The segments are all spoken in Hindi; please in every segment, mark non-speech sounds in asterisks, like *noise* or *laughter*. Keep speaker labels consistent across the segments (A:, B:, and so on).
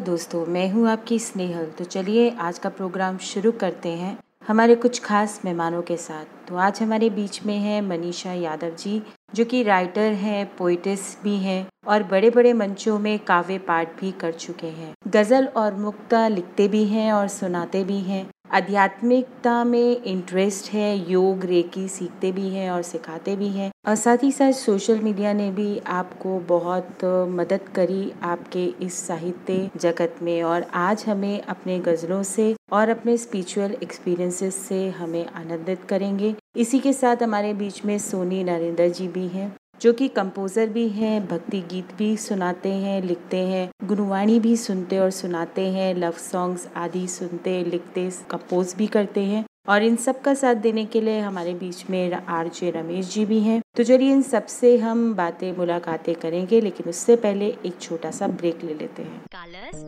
A: दोस्तों, मैं हूँ आपकी स्नेहल। तो चलिए आज का प्रोग्राम शुरू करते हैं हमारे कुछ खास मेहमानों के साथ। तो आज हमारे बीच में है मनीषा यादव जी, जो कि राइटर हैं पोइटिस भी हैं और बड़े बड़े मंचों में काव्य पाठ भी कर चुके हैं। गज़ल और मुक्ता लिखते भी हैं और सुनाते भी हैं। आध्यात्मिकता में इंटरेस्ट है, योग, रेकी सीखते भी हैं और सिखाते भी हैं। और साथ ही साथ सोशल मीडिया ने भी आपको बहुत मदद करी आपके इस साहित्य जगत में। और आज हमें अपने गज़लों से और अपने स्पिरिचुअल एक्सपीरियंसेस से हमें आनंदित करेंगे। इसी के साथ हमारे बीच में सोनी नरेंद्र जी भी हैं। जो कि कंपोज़र भी हैं भक्ति गीत भी सुनाते हैं लिखते हैं गुरुवाणी भी सुनते और सुनाते हैं लव सॉन्ग्स आदि सुनते लिखते कंपोज भी करते हैं और इन सब का साथ देने के लिए हमारे बीच में आर जे रमेश जी भी हैं तो चलिए इन सबसे हम बातें मुलाकातें करेंगे लेकिन उससे पहले एक छोटा सा ब्रेक ले लेते हैं
B: Colors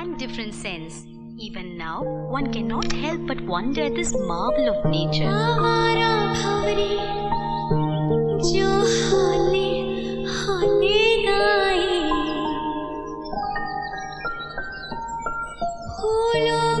B: and different sense. Even now, one cannot help but wonder at this marvel of nature.
C: फूलों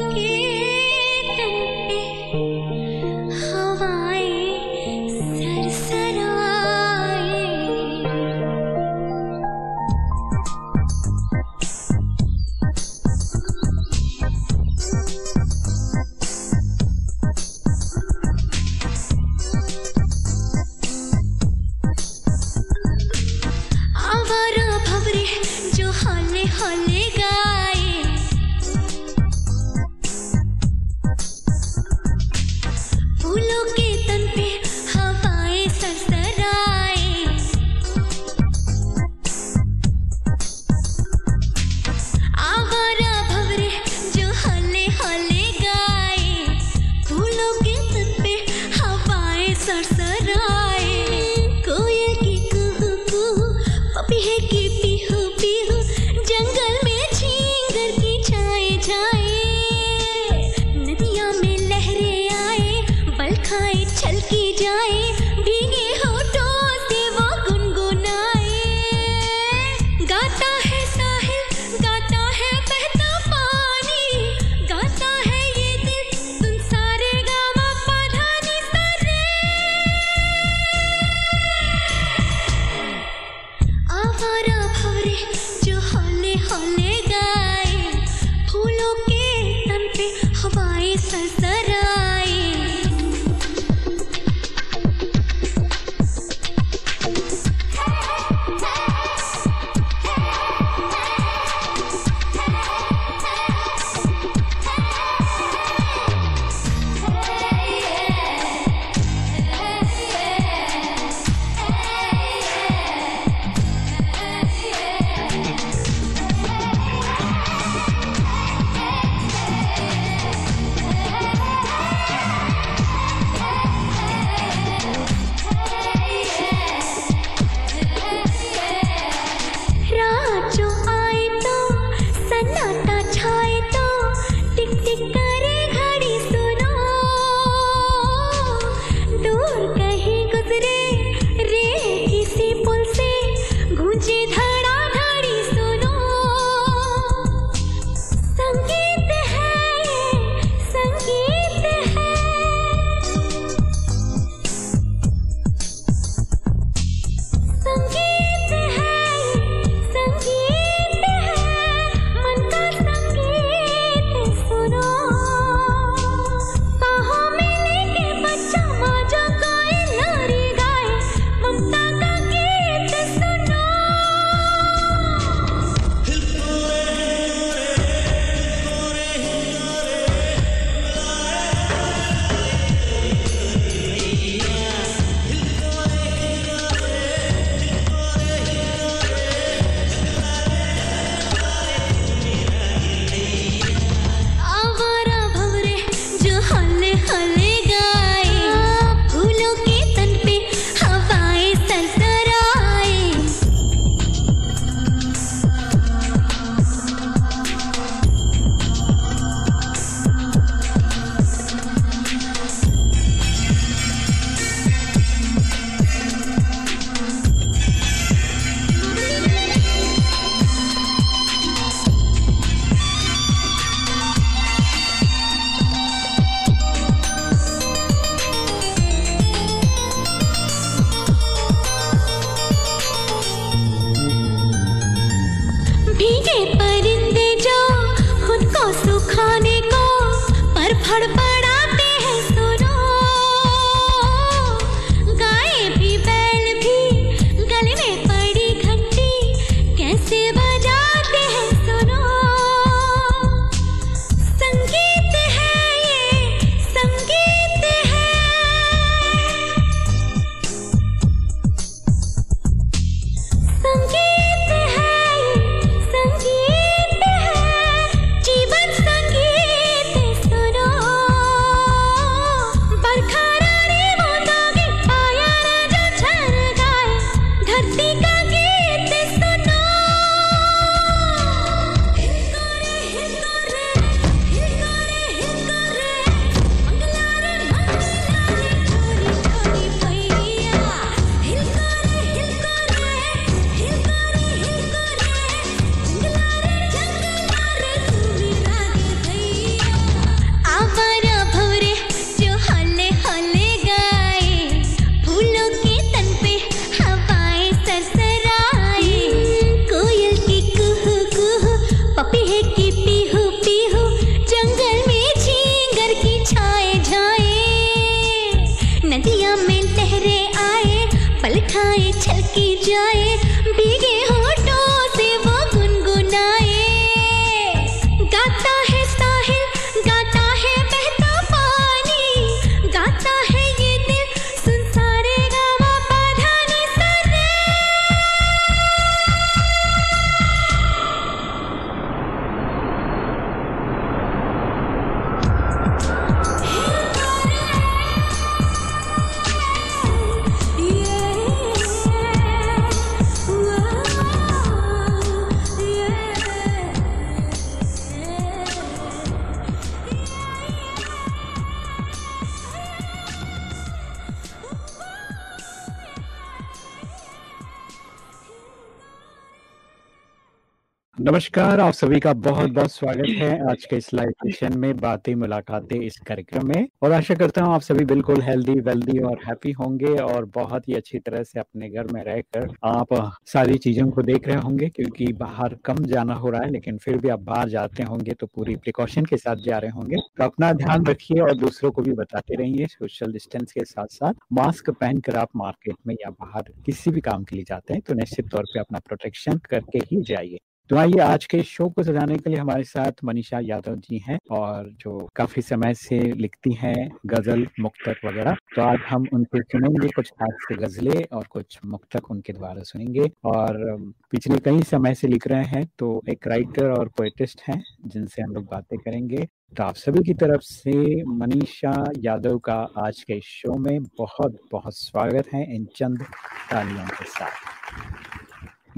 D: नमस्कार आप सभी का बहुत बहुत स्वागत है आज के इस लाइव सेशन में बातें मुलाकातें इस कार्यक्रम में और आशा करता हूँ आप सभी बिल्कुल हेल्दी वेल्दी और हैप्पी होंगे और बहुत ही अच्छी तरह से अपने घर में रहकर आप सारी चीज़ों को देख रहे होंगे क्योंकि बाहर कम जाना हो रहा है लेकिन फिर भी आप बाहर जाते होंगे तो पूरी प्रिकॉशन के साथ जा रहे होंगे। तो अपना ध्यान रखिए और दूसरों को भी बताते रहिए सोशल डिस्टेंस के साथ साथ मास्क पहनकर आप मार्केट में या बाहर किसी भी काम के लिए जाते हैं तो निश्चित तौर पर अपना प्रोटेक्शन करके ही जाइए। तो आइए आज के शो को सजाने के लिए हमारे साथ मनीषा यादव जी हैं और जो काफ़ी समय से लिखती हैं गज़ल, मुक्तक वगैरह। तो आज हम उनसे सुनेंगे कुछ खास से गजलें और कुछ मुक्तक उनके द्वारा सुनेंगे। और पिछले कई समय से लिख रहे हैं तो एक राइटर और पोएटिस्ट हैं जिनसे हम लोग बातें करेंगे। तो आप सभी की तरफ़ से मनीषा यादव का आज के शो में बहुत बहुत स्वागत है इन चंद तालियों के साथ।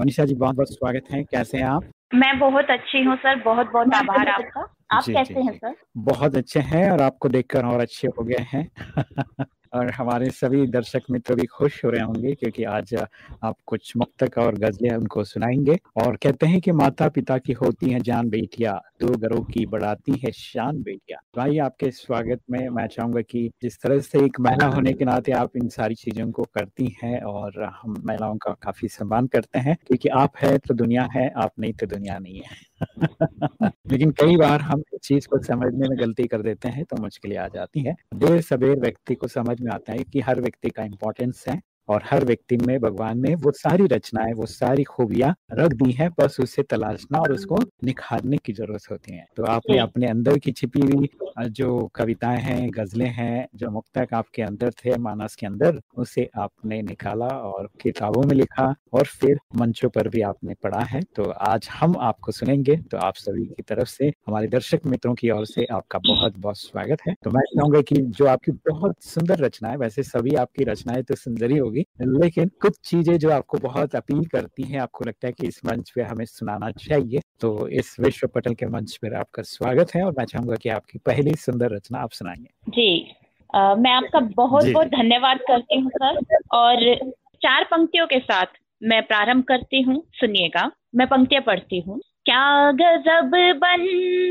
D: मनीषा जी बहुत बहुत स्वागत है। कैसे हैं आप?
E: मैं बहुत अच्छी हूँ सर। बहुत बहुत आभार आपका। आप
D: जी,
E: कैसे
D: जी,
E: हैं सर?
D: बहुत अच्छे हैं और आपको देखकर और अच्छे हो गए हैं। *laughs* और हमारे सभी दर्शक मित्र भी खुश हो रहे होंगे क्योंकि आज आप कुछ मुक्तक और गजलें उनको सुनाएँगे। और कहते हैं कि माता पिता की होती है जान बेटियाँ दो घरों की बढ़ाती है शान बेटिया। आइए आपके स्वागत में मैं चाहूँगा कि जिस तरह से एक महिला होने के नाते आप इन सारी चीज़ों को करती हैं और हम महिलाओं का काफ़ी सम्मान करते हैं, क्योंकि आप है तो दुनिया है, आप नहीं तो दुनिया नहीं है। *laughs* लेकिन कई बार हम इस चीज़ को समझने में गलती कर देते हैं तो मुश्किलें आ जाती हैं। देर सवेर व्यक्ति को समझ में आता है कि हर व्यक्ति का इम्पोर्टेंस है और हर व्यक्ति में भगवान ने वो सारी रचनाएँ वो सारी खूबियाँ रख दी हैं बस उसे तलाशना और उसको निखारने की ज़रूरत होती है। तो आपने अपने अंदर की छिपी हुई जो कविताएँ हैं गजलें हैं जो मुक्तक आपके अंदर थे मानस के अंदर उसे आपने निकाला और किताबों में लिखा और फिर मंचों पर भी आपने पढ़ा है। तो आज हम आपको सुनेंगे। तो आप सभी की तरफ़ से हमारे दर्शक मित्रों की ओर से आपका बहुत बहुत स्वागत है। तो मैं चाहूँगा की जो आपकी बहुत सुंदर रचना है वैसे सभी आपकी रचनाएँ तो सुंदर ही होगी लेकिन कुछ चीज़ें जो आपको बहुत अपील करती हैं आपको लगता है कि इस मंच पे हमें सुनाना चाहिए तो इस विश्व पटल के मंच पर आपका स्वागत है और मैं चाहूँगा की आपकी पहली सुंदर रचना आप सुनाएँगे
E: जी अ, मैं आपका बहुत बहुत धन्यवाद करती हूँ सर और चार पंक्तियों के साथ मैं प्रारंभ करती हूँ सुनिएगा। मैं पंक्तियाँ पढ़ती हूँ। क्या गजब बन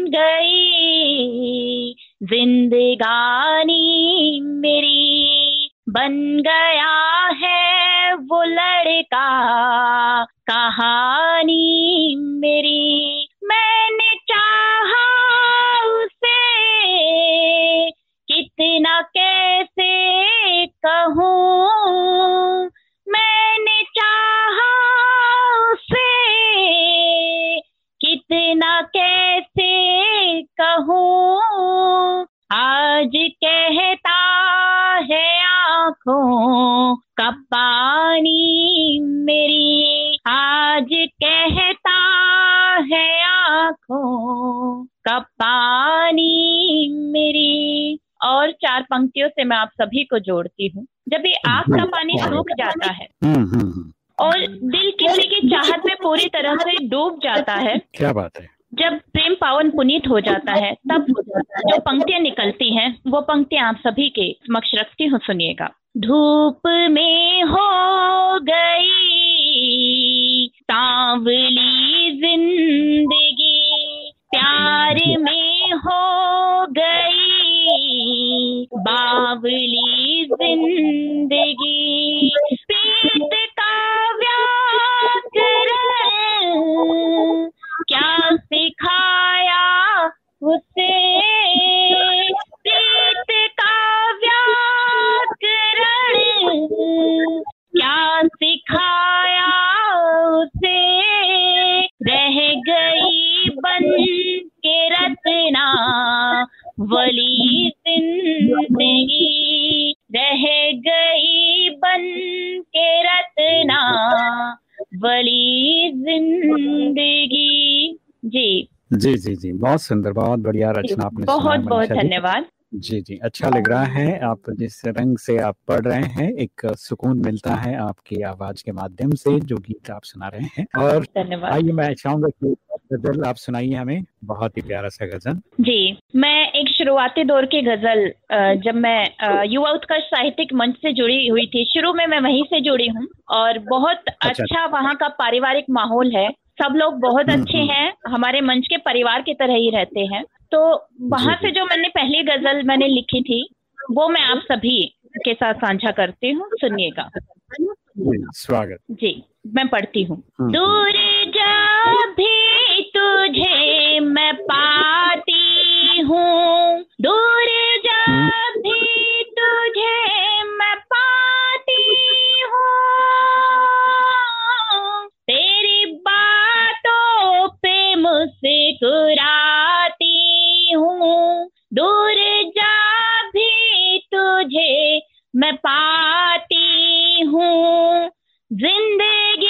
E: गई जिंदगानी मेरी? बन गया है वो लड़का। कहानी मेरी, मैंने चाहा उसे। कितना कैसे कहूँ, मैंने चाहा उसे। कितना कैसे कहूँ से मैं आप सभी को जोड़ती हूँ। जब ये आँख का पानी सूख जाता है
D: हम्म हम्म हम्म,
E: और दिल किसी की चाहत में पूरी तरह से डूब जाता है
D: क्या बात है।
E: जब प्रेम पावन पुनीत हो जाता है तब जो पंक्तियाँ निकलती हैं वो पंक्तियाँ आप सभी के समक्ष रखती हूँ सुनिएगा। धूप में हो गई सांवली ज़िंदगी। प्यार में हो गई बावली ज़िंदगी। प्रीत का क्या सिखाया उसे? प्रीत का क्या सिखाया उसे? रह गई बंद रतना वली ज़िंदगी रह गई बन के रतना वली ज़िंदगी। जी।
D: जी जी जी बहुत सुंदर बहुत बढ़िया रचना आपने
E: बहुत बहुत
D: अच्छा
E: धन्यवाद।
D: जी जी अच्छा लग रहा है आप जिस रंग से आप पढ़ रहे हैं एक सुकून मिलता है आपकी आवाज़ के माध्यम से जो गीत आप सुना रहे हैं और आइए मैं चाहूँगा की गज़ल आप सुनाइए हमें। बहुत ही प्यारा सा गज़ल।
E: जी मैं एक शुरुआती दौर की गज़ल जब मैं युवा उत्कर्ष साहित्यिक मंच से जुड़ी हुई थी। शुरू में मैं वहीं से जुड़ी हूँ और बहुत
D: अच्छा।
E: अच्छा। वहाँ का पारिवारिक माहौल है। सब लोग बहुत
D: हम्म,
E: अच्छे
D: हम्म।
E: हैं। हमारे मंच के परिवार की तरह ही रहते हैं। तो वहाँ से जो। मैंने पहली गज़ल मैंने लिखी थी वो मैं आप सभी के साथ साझा करती हूँ। सुनिएगा।
D: स्वागत।
E: जी। मैं पढ़ती हूँ।
D: हम्म,
E: दूर जा भी तुझे मैं पाती हूँ। दूर जा भी तुझे मैं पाती हूँ। तेरी बातों पे मुस्कुराती हूँ। दूर जा भी तुझे मैं पाती हूँ। ज़िंदगी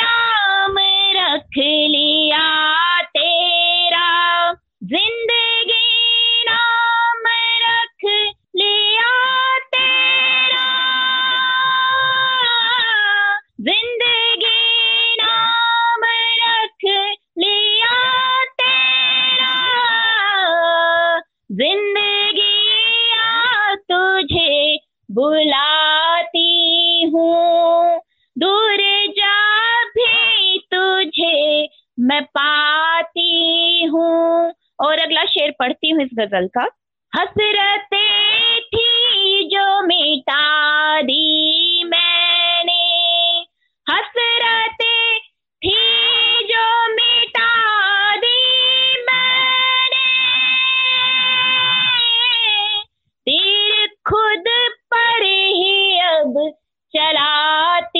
E: नाम रख लिया शेर पढ़ती हूँ इस गज़ल का। हसरते थी जो मिटा दी मैंने। हसरते थी जो मिटा दी मैंने। तीर खुद पर ही अब चलाती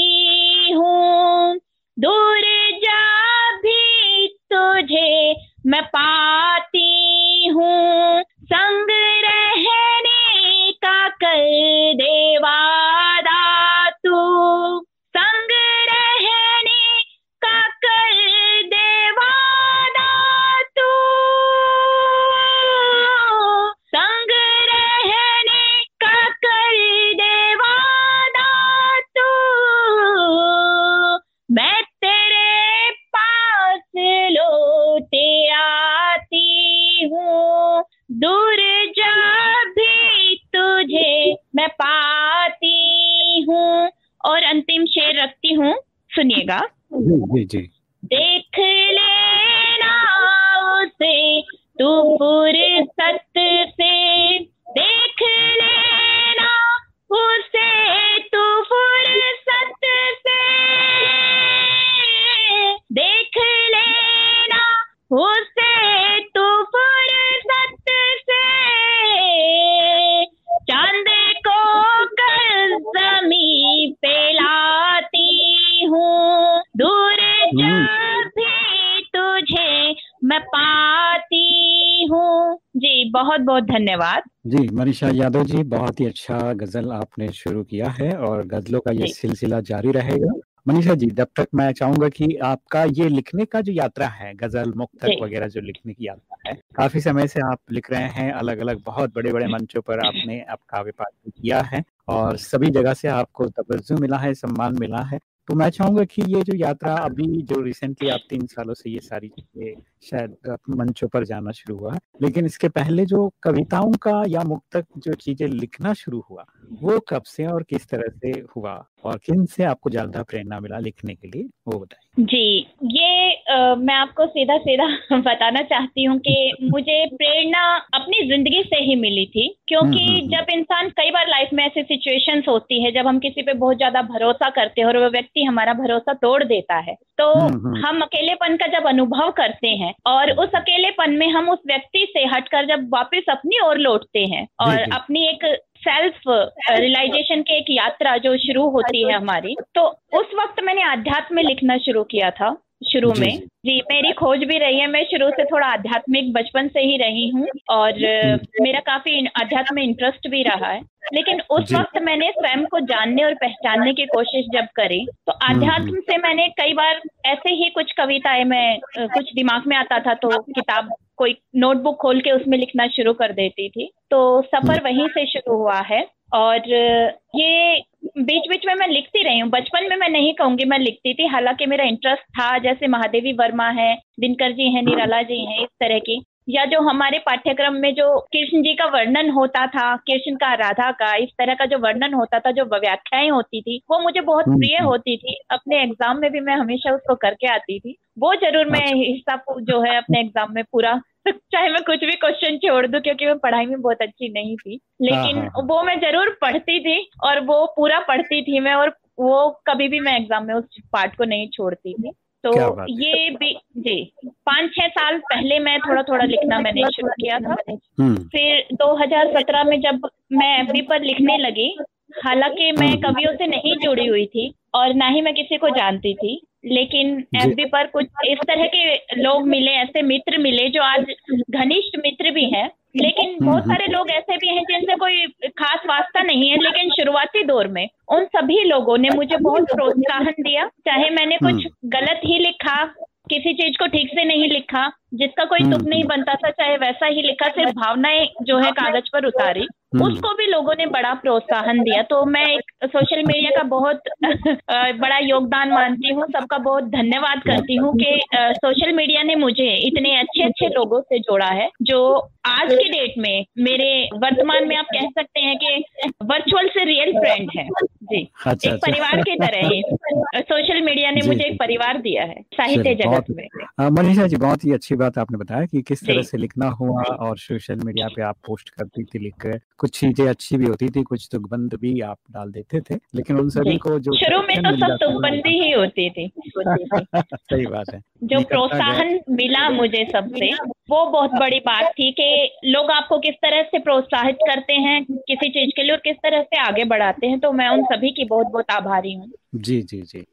E: धन्यवाद।
D: जी मनीषा यादव जी बहुत ही अच्छा गज़ल आपने शुरू किया है और गजलों का ये सिलसिला जारी रहेगा। मनीषा जी जब तक मैं चाहूँगा कि आपका ये लिखने का जो यात्रा है गज़ल मुक्तक वगैरह जो लिखने की यात्रा है काफ़ी समय से आप लिख रहे हैं अलग अलग बहुत बड़े बड़े मंचों पर आपने आप काव्य पाठ किया है और सभी जगह से आपको तवज्जो मिला है सम्मान मिला है। तो मैं चाहूँगा कि ये जो यात्रा अभी जो रिसेंटली आप तीन सालों से ये सारी चीज़ें शायद मंचों पर जाना शुरू हुआ। लेकिन इसके पहले जो कविताओं का या मुक्तक जो चीज़ें लिखना शुरू हुआ वो कब से और किस तरह से हुआ और किन से आपको ज़्यादा प्रेरणा मिला लिखने के लिए वो बताएँ
E: जी ये अ, मैं आपको सीधा सीधा *laughs* बताना चाहती हूँ कि मुझे प्रेरणा अपनी ज़िंदगी से ही मिली थी क्योंकि
D: हम्म, हम्म,
E: जब इंसान कई बार लाइफ में ऐसी सिचुएशंस होती है जब हम किसी पे बहुत ज़्यादा भरोसा करते हैं और वो व्यक्ति हमारा भरोसा तोड़ देता है तो
D: हम्म, हम्म।
E: हम अकेलेपन का जब अनुभव करते हैं और उस अकेलेपन में हम उस व्यक्ति से हटकर जब वापस अपनी ओर लौटते हैं और
D: दे, दे.
E: अपनी एक सेल्फ रियलाइजेशन की एक यात्रा जो शुरू होती है हमारी तो उस वक्त मैंने अध्यात्म में लिखना शुरू किया था। शुरू में।
D: जी।
E: मेरी खोज भी रही है। मैं शुरू से थोड़ा आध्यात्मिक बचपन से ही रही हूँ और मेरा काफ़ी इन- अध्यात्म में इंटरेस्ट भी रहा है। लेकिन उस वक्त मैंने स्वयं को जानने और पहचानने की कोशिश जब करी तो आध्यात्म से मैंने कई बार ऐसे ही कुछ कविताएँ मैं कुछ दिमाग में आता था तो किताब कोई नोटबुक खोल के उसमें लिखना शुरू कर देती थी। तो सफ़र वहीं से शुरू हुआ है। और ये बीच बीच में मैं लिखती रही हूँ बचपन में मैं नहीं कहूँगी मैं लिखती थी हालाँकि मेरा इंटरेस्ट था जैसे महादेवी वर्मा है दिनकर जी हैं निराला जी हैं इस तरह की या जो हमारे पाठ्यक्रम में जो कृष्ण जी का वर्णन होता था कृष्ण का राधा का इस तरह का जो वर्णन होता था जो व्याख्याएँ होती थी वो मुझे बहुत
D: हम्म,
E: प्रिय
D: हम्म।
E: होती थी अपने एग्ज़ाम में भी मैं हमेशा उसको करके आती थी वो ज़रूर मैं
D: अच्छा।
E: हिस्सा जो है अपने एग्ज़ाम में पूरा *laughs* चाहे मैं कुछ भी क्वेश्चन छोड़ दूँ क्योंकि मैं पढ़ाई में बहुत अच्छी नहीं थी लेकिन
D: हाँ, हाँ।
E: वो मैं ज़रूर पढ़ती थी और वो पूरा पढ़ती थी मैं और वो कभी भी मैं एग्ज़ाम में उस पार्ट को नहीं छोड़ती थी तो। ये भी जी पाँच छह साल पहले मैं थोड़ा थोड़ा लिखना मैंने शुरू किया था
D: हम्म,
E: फिर 2017 में जब मैं एफबी पर लिखने लगी हालाँकि मैं
D: हम्म।
E: कवियों से नहीं जुड़ी हुई थी और ना ही मैं किसी को जानती थी लेकिन
D: जी।
E: एफबी पर कुछ इस तरह के लोग मिले ऐसे मित्र मिले जो आज घनिष्ठ मित्र भी हैं लेकिन बहुत
D: हम्म।
E: सारे लोग ऐसे भी हैं जिनसे कोई खास वास्ता नहीं है लेकिन शुरुआती दौर में उन सभी लोगों ने मुझे बहुत प्रोत्साहन दिया चाहे मैंने कुछ गलत ही लिखा किसी चीज़ को ठीक से नहीं लिखा जिसका कोई तुक
D: हम्म।
E: नहीं बनता था चाहे वैसा ही लिखा सिर्फ़ भावनाएँ जो है कागज़ पर उतारी
D: हम्म।
E: उसको भी लोगों ने बड़ा प्रोत्साहन दिया। तो मैं एक सोशल मीडिया का बहुत बड़ा योगदान मानती हूँ। सबका बहुत धन्यवाद करती हूँ कि सोशल मीडिया ने मुझे इतने अच्छे अच्छे लोगों से जोड़ा है, जो आज के डेट में मेरे वर्तमान में आप कह सकते हैं कि वर्चुअल से रियल फ्रेंड है। जी।
D: अच्छा
E: एक
D: अच्छा।
E: परिवार की तरह ही सोशल मीडिया ने मुझे एक परिवार दिया है साहित्य जगत में।
D: मनीषा जी बहुत ही अच्छी बात आपने बताया कि किस तरह। से लिखना हुआ और सोशल मीडिया पे आप पोस्ट करती थी लिख कर कुछ चीज़ें अच्छी भी होती थी कुछ तुकबंद भी आप डाल देते थे लेकिन उन सभी को जो
E: शुरू में तो सब तुकबंदी ही होती थी। *laughs*
D: सही बात है।
E: जो *laughs* प्रोत्साहन मिला मुझे सबसे वो बहुत बड़ी बात थी कि लोग आपको किस तरह से प्रोत्साहित करते हैं किसी चीज़ के लिए और किस तरह से आगे बढ़ाते हैं तो मैं उन सभी की बहुत बहुत आभारी हूँ।
D: जी जी जी।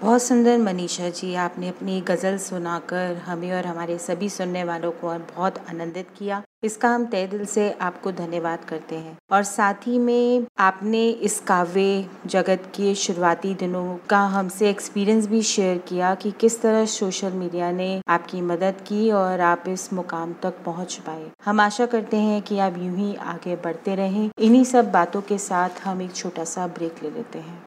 A: बहुत सुंदर मनीषा जी आपने अपनी गज़ल सुनाकर हमें और हमारे सभी सुनने वालों को बहुत आनंदित किया। इसका हम तय दिल से आपको धन्यवाद करते हैं। और साथ ही में आपने इस काव्य जगत के शुरुआती दिनों का हमसे एक्सपीरियंस भी शेयर किया कि किस तरह सोशल मीडिया ने आपकी मदद की और आप इस मुकाम तक पहुँच पाए। हम आशा करते हैं कि आप यूँ ही आगे बढ़ते रहें। इन्हीं सब बातों के साथ हम एक छोटा सा ब्रेक ले लेते
F: हैं।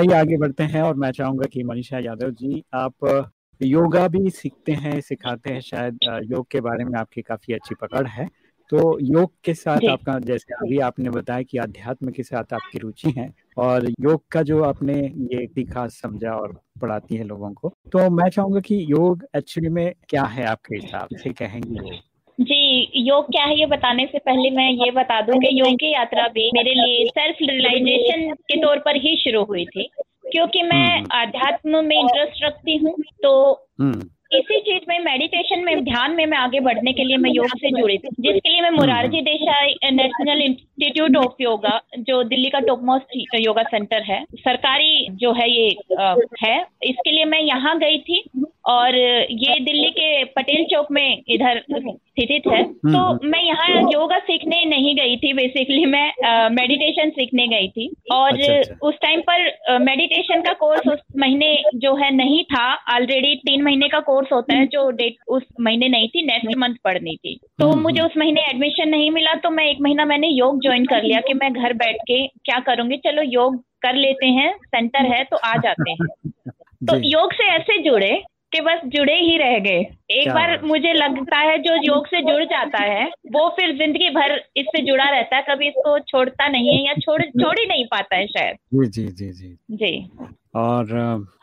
D: आइए आगे बढ़ते हैं और मैं चाहूँगा कि मनीषा यादव जी आप योगा भी सीखते हैं सिखाते हैं शायद योग के बारे में आपकी काफ़ी अच्छी पकड़ है। तो योग के साथ आपका जैसे अभी आपने बताया कि अध्यात्म के साथ आपकी रुचि है और योग का जो आपने ये सीखा समझा और पढ़ाती है लोगों को तो मैं चाहूँगा कि योग एक्चुअली में क्या है आपके हिसाब से कहेंगे योग
E: जी योग क्या है ये बताने से पहले मैं ये बता दूँ कि योग की यात्रा भी मेरे लिए सेल्फ रियलाइजेशन के तौर पर ही शुरू हुई थी क्योंकि मैं
D: हम्म।
E: अध्यात्म में इंटरेस्ट रखती हूँ तो
D: हम्म
E: इसी चीज़ में मेडिटेशन में ध्यान में मैं आगे बढ़ने के लिए मैं योग से जुड़ी थी जिसके लिए मैं Morarji Desai national institute of yoga जो दिल्ली का टॉप मोस्ट योगा सेंटर है सरकारी जो है ये है इसके लिए मैं यहाँ गई थी और ये दिल्ली के पटेल चौक में इधर स्थित है। तो मैं यहाँ योगा सीखने नहीं गई थी बेसिकली मैं मेडिटेशन सीखने गई थी। और
D: अच्छा, अच्छा।
E: उस टाइम पर मेडिटेशन का कोर्स उस महीने जो है नहीं था। ऑलरेडी तीन महीने का कोर्स होता है जो डेट उस महीने नहीं थी नेक्स्ट मंथ पढ़नी थी। तो
D: हम्म,
E: मुझे उस महीने एडमिशन नहीं मिला तो मैं एक महीना मैंने योग ज्वाइन कर लिया कि मैं घर बैठ के क्या करूँगी। चलो योग कर लेते हैं सेंटर है तो आ जाते हैं। *laughs* तो योग से ऐसे जुड़े कि बस जुड़े ही रह गए। एक बार मुझे लगता है जो योग से जुड़ जाता है वो फिर ज़िंदगी भर इससे जुड़ा रहता है कभी इसको छोड़ता नहीं है या छोड़ छोड़ ही नहीं पाता है शायद।
D: जी जी जी जी।
E: जी।
D: और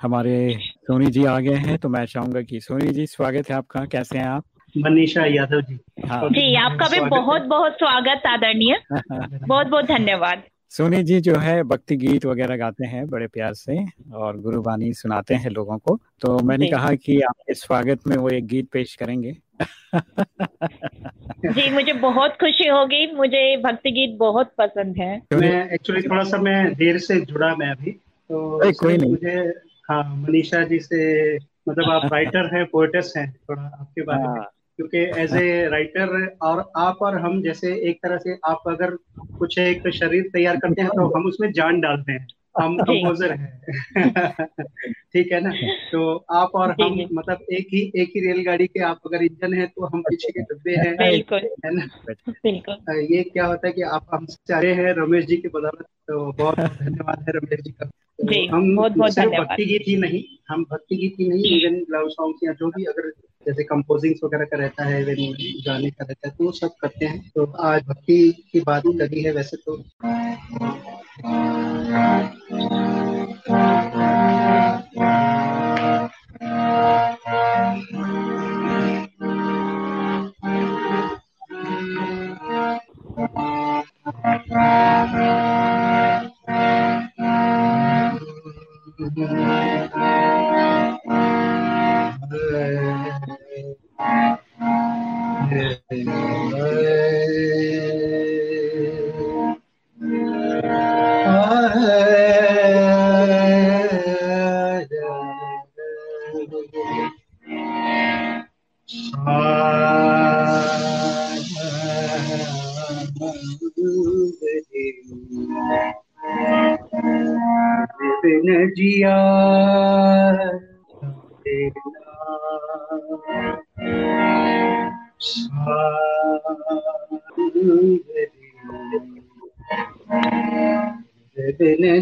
D: हमारे सोनी जी आ गए हैं तो मैं चाहूँगा कि सोनी जी स्वागत है आपका। कैसे हैं आप?
G: मनीषा यादव जी।
D: हाँ।
E: जी आपका भी बहुत बहुत स्वागत आदरणीय। *laughs* बहुत बहुत धन्यवाद।
D: सोनी जी जो है भक्ति गीत वगैरह गाते हैं बड़े प्यार से और गुरुबानी सुनाते हैं लोगों को। तो मैंने कहा कि आपके स्वागत में वो एक गीत पेश करेंगे।
E: जी मुझे बहुत खुशी होगी। मुझे भक्ति गीत बहुत पसंद है।
G: मैं एक्चुअली थोड़ा सा मैं देर से जुड़ा मैं अभी। तो
D: कोई नहीं।
G: मुझे हाँ मनीषा जी से मतलब आप *laughs* राइटर हैं पोएटस हैं थोड़ा आपके बारे में।
D: हाँ,
G: क्योंकि एज ए राइटर और आप और हम जैसे एक तरह से आप अगर कुछ एक शरीर तैयार करते हैं तो हम उसमें जान डालते हैं। हम कंपोजर हैं। *laughs* ठीक है ना? तो आप और हम मतलब एक ही एक ही रेलगाड़ी के आप अगर इंजन है तो हम पीछे के डब्बे हैं। है ना?
E: बिल्कुल।
G: ये क्या होता है कि आप हमसे आए हैं रमेश जी की बदौलत तो बहुत बहुत धन्यवाद है रमेश जी का। तो हम
E: बहुत-बहुत
G: सिर्फ़ भक्ति गीत ही नहीं हम भक्ति गीत ही नहीं लव सॉन्ग्स या जो भी अगर जैसे कंपोजिंग वगैरह का रहता है गाने का रहता है तो वो सब करते हैं। तो आज भक्ति की बात लगी है वैसे तो। बिन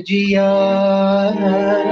G: जिया जाए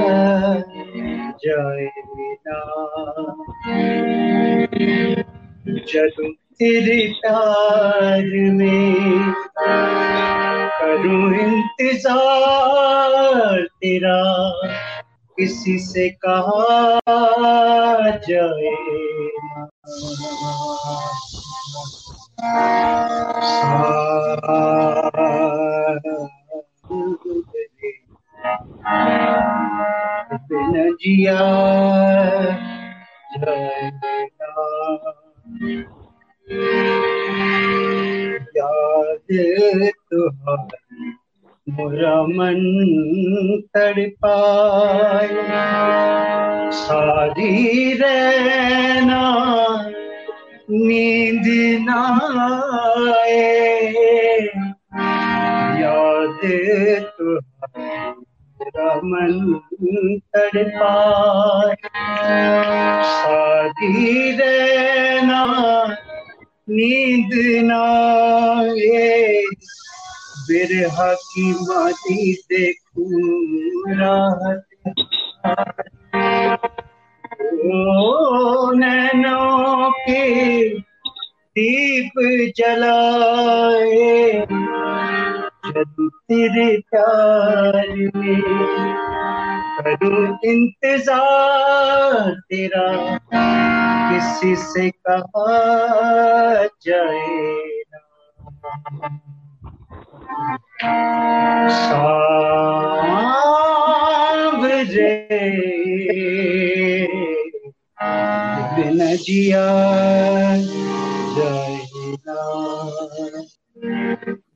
G: बिन जिया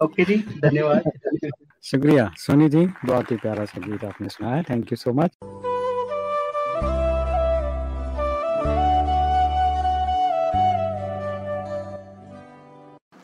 G: ओके जी, धन्यवाद।
D: शुक्रिया। सोनी जी, बहुत ही प्यारा संगीत आपने सुनाया। Thank you so much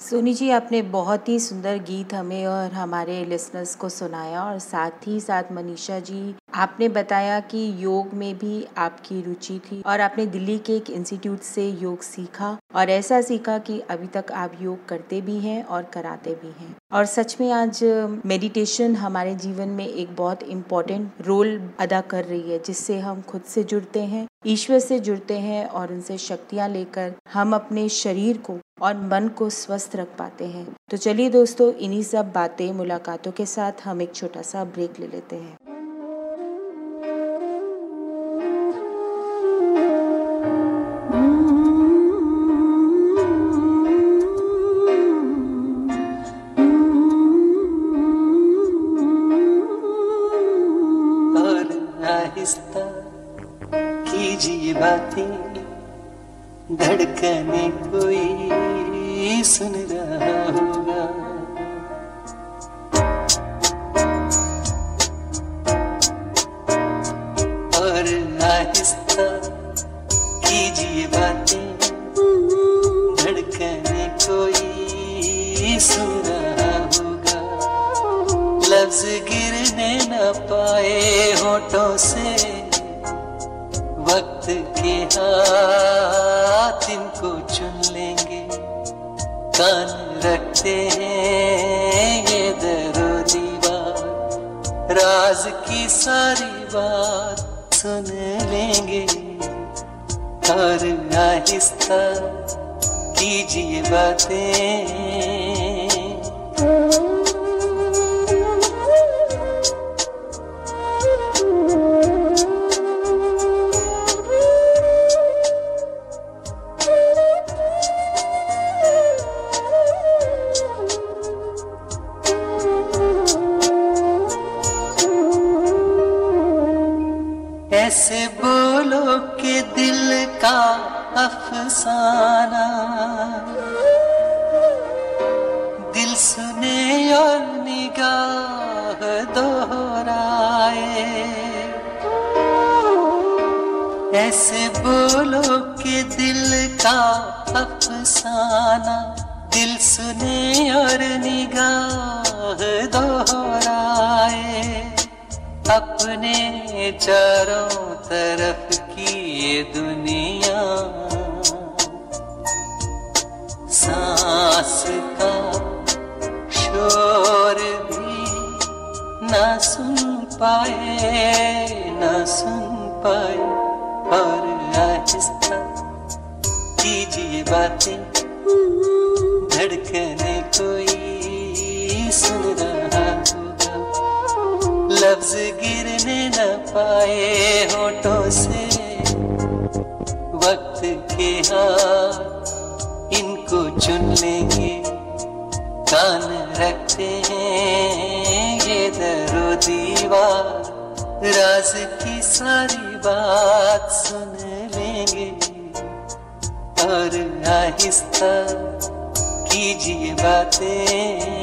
A: Soni ji, आपने बहुत ही सुंदर गीत हमें और हमारे लिसनर्स को सुनाया और साथ ही साथ मनीषा जी, आपने बताया कि योग में भी आपकी रुचि थी और आपने दिल्ली के एक इंस्टीट्यूट से योग सीखा और ऐसा सीखा कि अभी तक आप योग करते भी हैं और कराते भी हैं। और सच में आज मेडिटेशन हमारे जीवन में एक बहुत इम्पोर्टेंट रोल अदा कर रही है, जिससे हम खुद से जुड़ते हैं ईश्वर से जुड़ते हैं और उनसे शक्तियाँ लेकर हम अपने शरीर को और मन को स्वस्थ रख पाते हैं। तो चलिए दोस्तों, इन्हीं सब बातें, मुलाकातों के साथ हम एक छोटा सा ब्रेक ले लेते हैं।
H: बातें धड़कने कोई सुन रहा होगा और आहिस्ता कीजिए बातें धड़कने कोई सुन रहा होगा लफ्ज गिरने न पाए होठों से वक्त के हाथ इनको चुन लेंगे। कान रखते हैं ये दरो दीवार राज की सारी बात सुन लेंगे। और आहिस्ता कीजिए बातें। का अफसाना। दिल सुने और निगाह दोहराए। अपने चारों तरफ़ की ये दुनिया। सांस का शोर भी ना सुन पाए, ना सुन पाए। और आहिस्ता कीजिए बातें। धड़कने कोई सुन रहा होगा। लफ्ज गिरने न पाए होठों से। वक्त के हाथ इनको चुन लेंगे। कान रखते हैं ये दरो दीवार। राज की सारी बात सुन लेंगे। और आहिस्ता कीजिए बातें।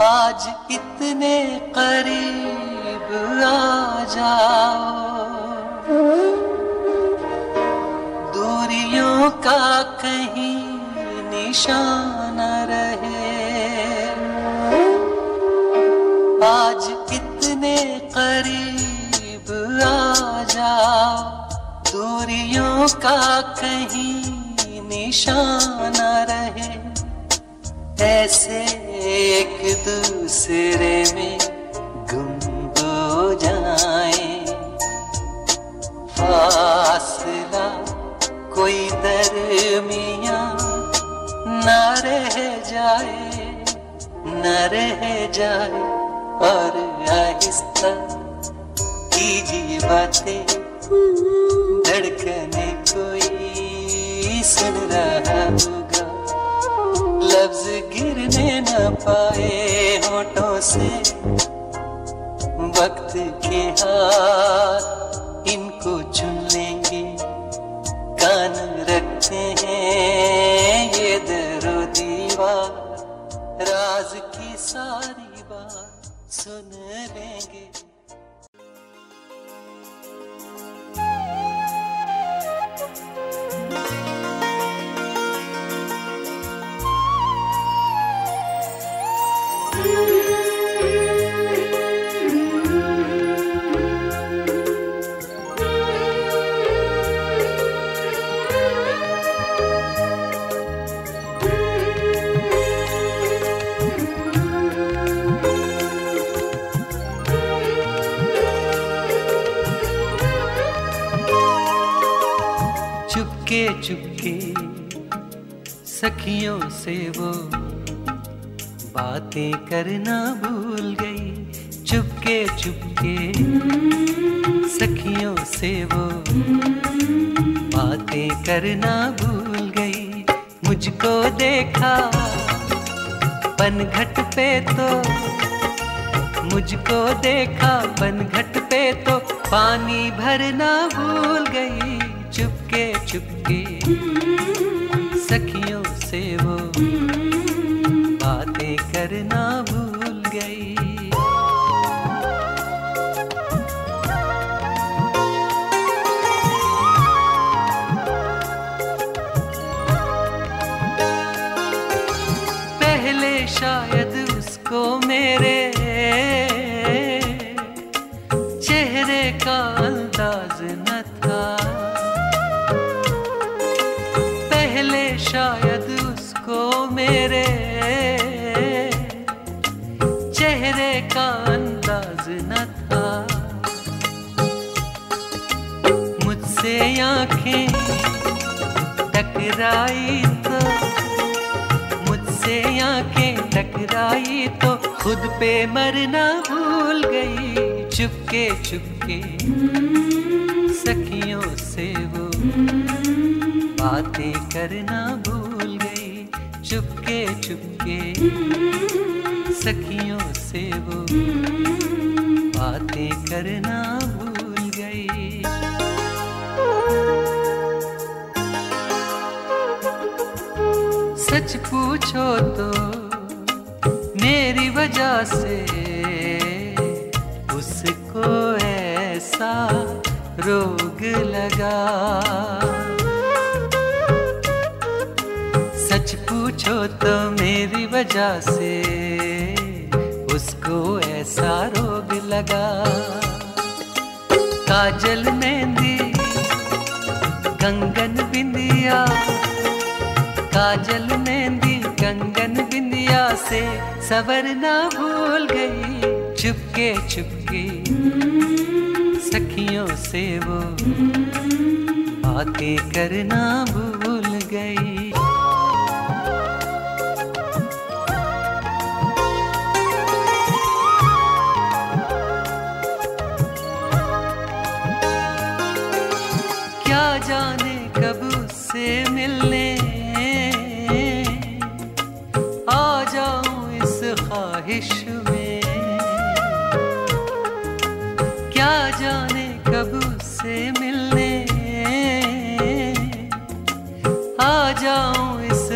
H: आज इतने करीब जाओ दूरियों का कहीं निशान रहे। आज कितने करीब आ जाओ दूरियों का कहीं निशान रहे। ऐसे एक दूसरे में जाए। फासला कोई दरमिया न रह जाए, न रह जाए। और आहिस्ता कीजिए बातें, धड़कने कोई सुन रहा होगा। लफ्ज गिरने न पाए होठों से वक्त के हाथ इनको चुन लेंगे। कान रखते हैं ये दरो दीवार। राज सखियों से वो बातें करना भूल गई। चुपके चुपके सखियों से वो बातें करना भूल गई। मुझको देखा, पनघट पे तो मुझको देखा, पनघट पे तो पानी भरना भूल गई। चुपके चुपके सखियों चेहरे का अंदाज न था। मुझसे आँखें टकराई तो मुझसे आँखें टकराई तो खुद पे मरना भूल गई, चुपके चुपके। सखियों से वो बातें करना भूल गई, चुपके चुपके। सखियों वो बातें करना भूल गई। सच पूछो तो मेरी वजह से उसको ऐसा रोग लगा। सच पूछो तो मेरी वजह से उसको ऐसा रोग लगा। काजल मेहंदी, कंगन बिंदिया, काजल मेहंदी, कंगन बिंदिया से सवरना भूल गई। चुपके चुपके सखियों से वो बातें करना भूल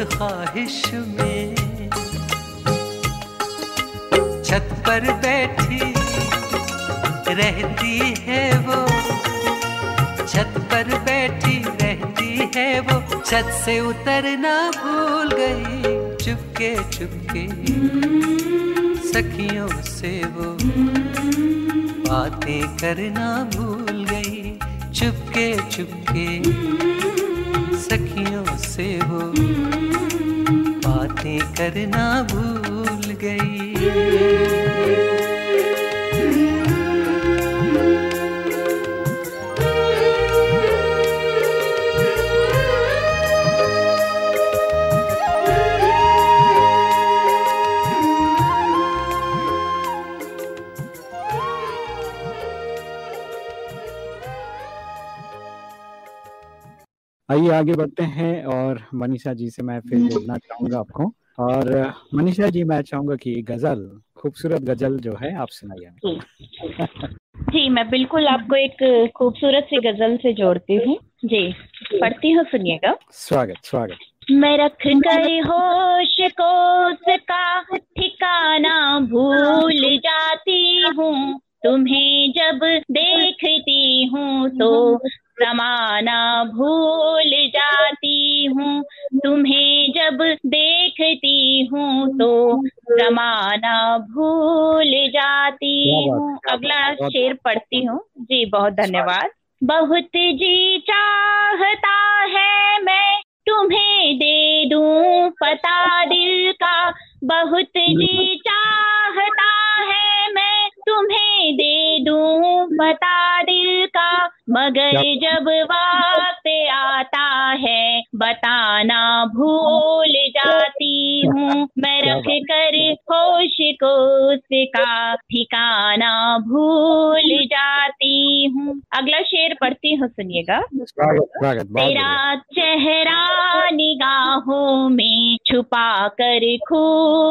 H: ख्वाहिश में। छत पर बैठी रहती है वो। छत पर बैठी रहती है वो। छत से उतरना भूल गई, चुपके चुपके। सखियों से वो। बातें करना भूल गई, चुपके चुपके। सखियों से वो। बातें करना भूल गई।
D: आइए आगे बढ़ते हैं और मनीषा जी से मैं फिर जोड़ना चाहूँगा आपको। और मनीषा जी मैं चाहूँगा कि गज़ल खूबसूरत गज़ल जो है आप सुनाइए।
E: जी मैं बिल्कुल आपको एक खूबसूरत सी गज़ल से जोड़ती हूँ। जी पढ़ती हूँ सुनिएगा।
D: स्वागत स्वागत।
E: मैं रख कर होश को उसका ठिकाना भूल जाती हूँ। तुम्हें जब देखती हूँ तो समाना भूल जाती हूँ तुम्हें जब देखती हूँ तो जमाना भूल जाती हूँ अगला शेर पढ़ती हूँ। जी बहुत धन्यवाद। बहुत जी चाहता है मैं तुम्हें दे दूँ पता दिल का। बहुत तेरा चेहरा निगाहों में छुपा कर खूब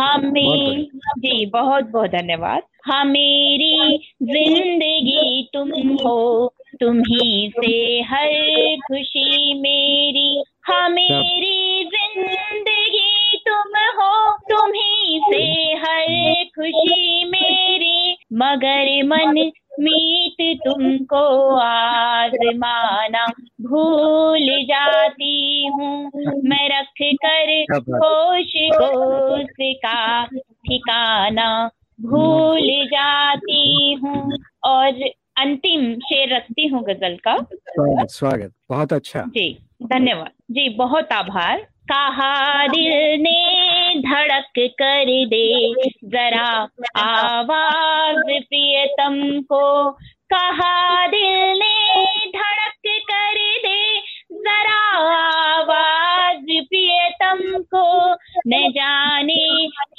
E: हमें
D: बढ़िया।
E: जी बहुत बहुत धन्यवाद हाँ
D: स्वागत। बहुत अच्छा।
E: जी, धन्यवाद। जी, बहुत आभार। कहा दिल ने धड़क कर दे, जरा आवाज़ प्रियतम को। कहा दिल ने धड़क कर दे, जरा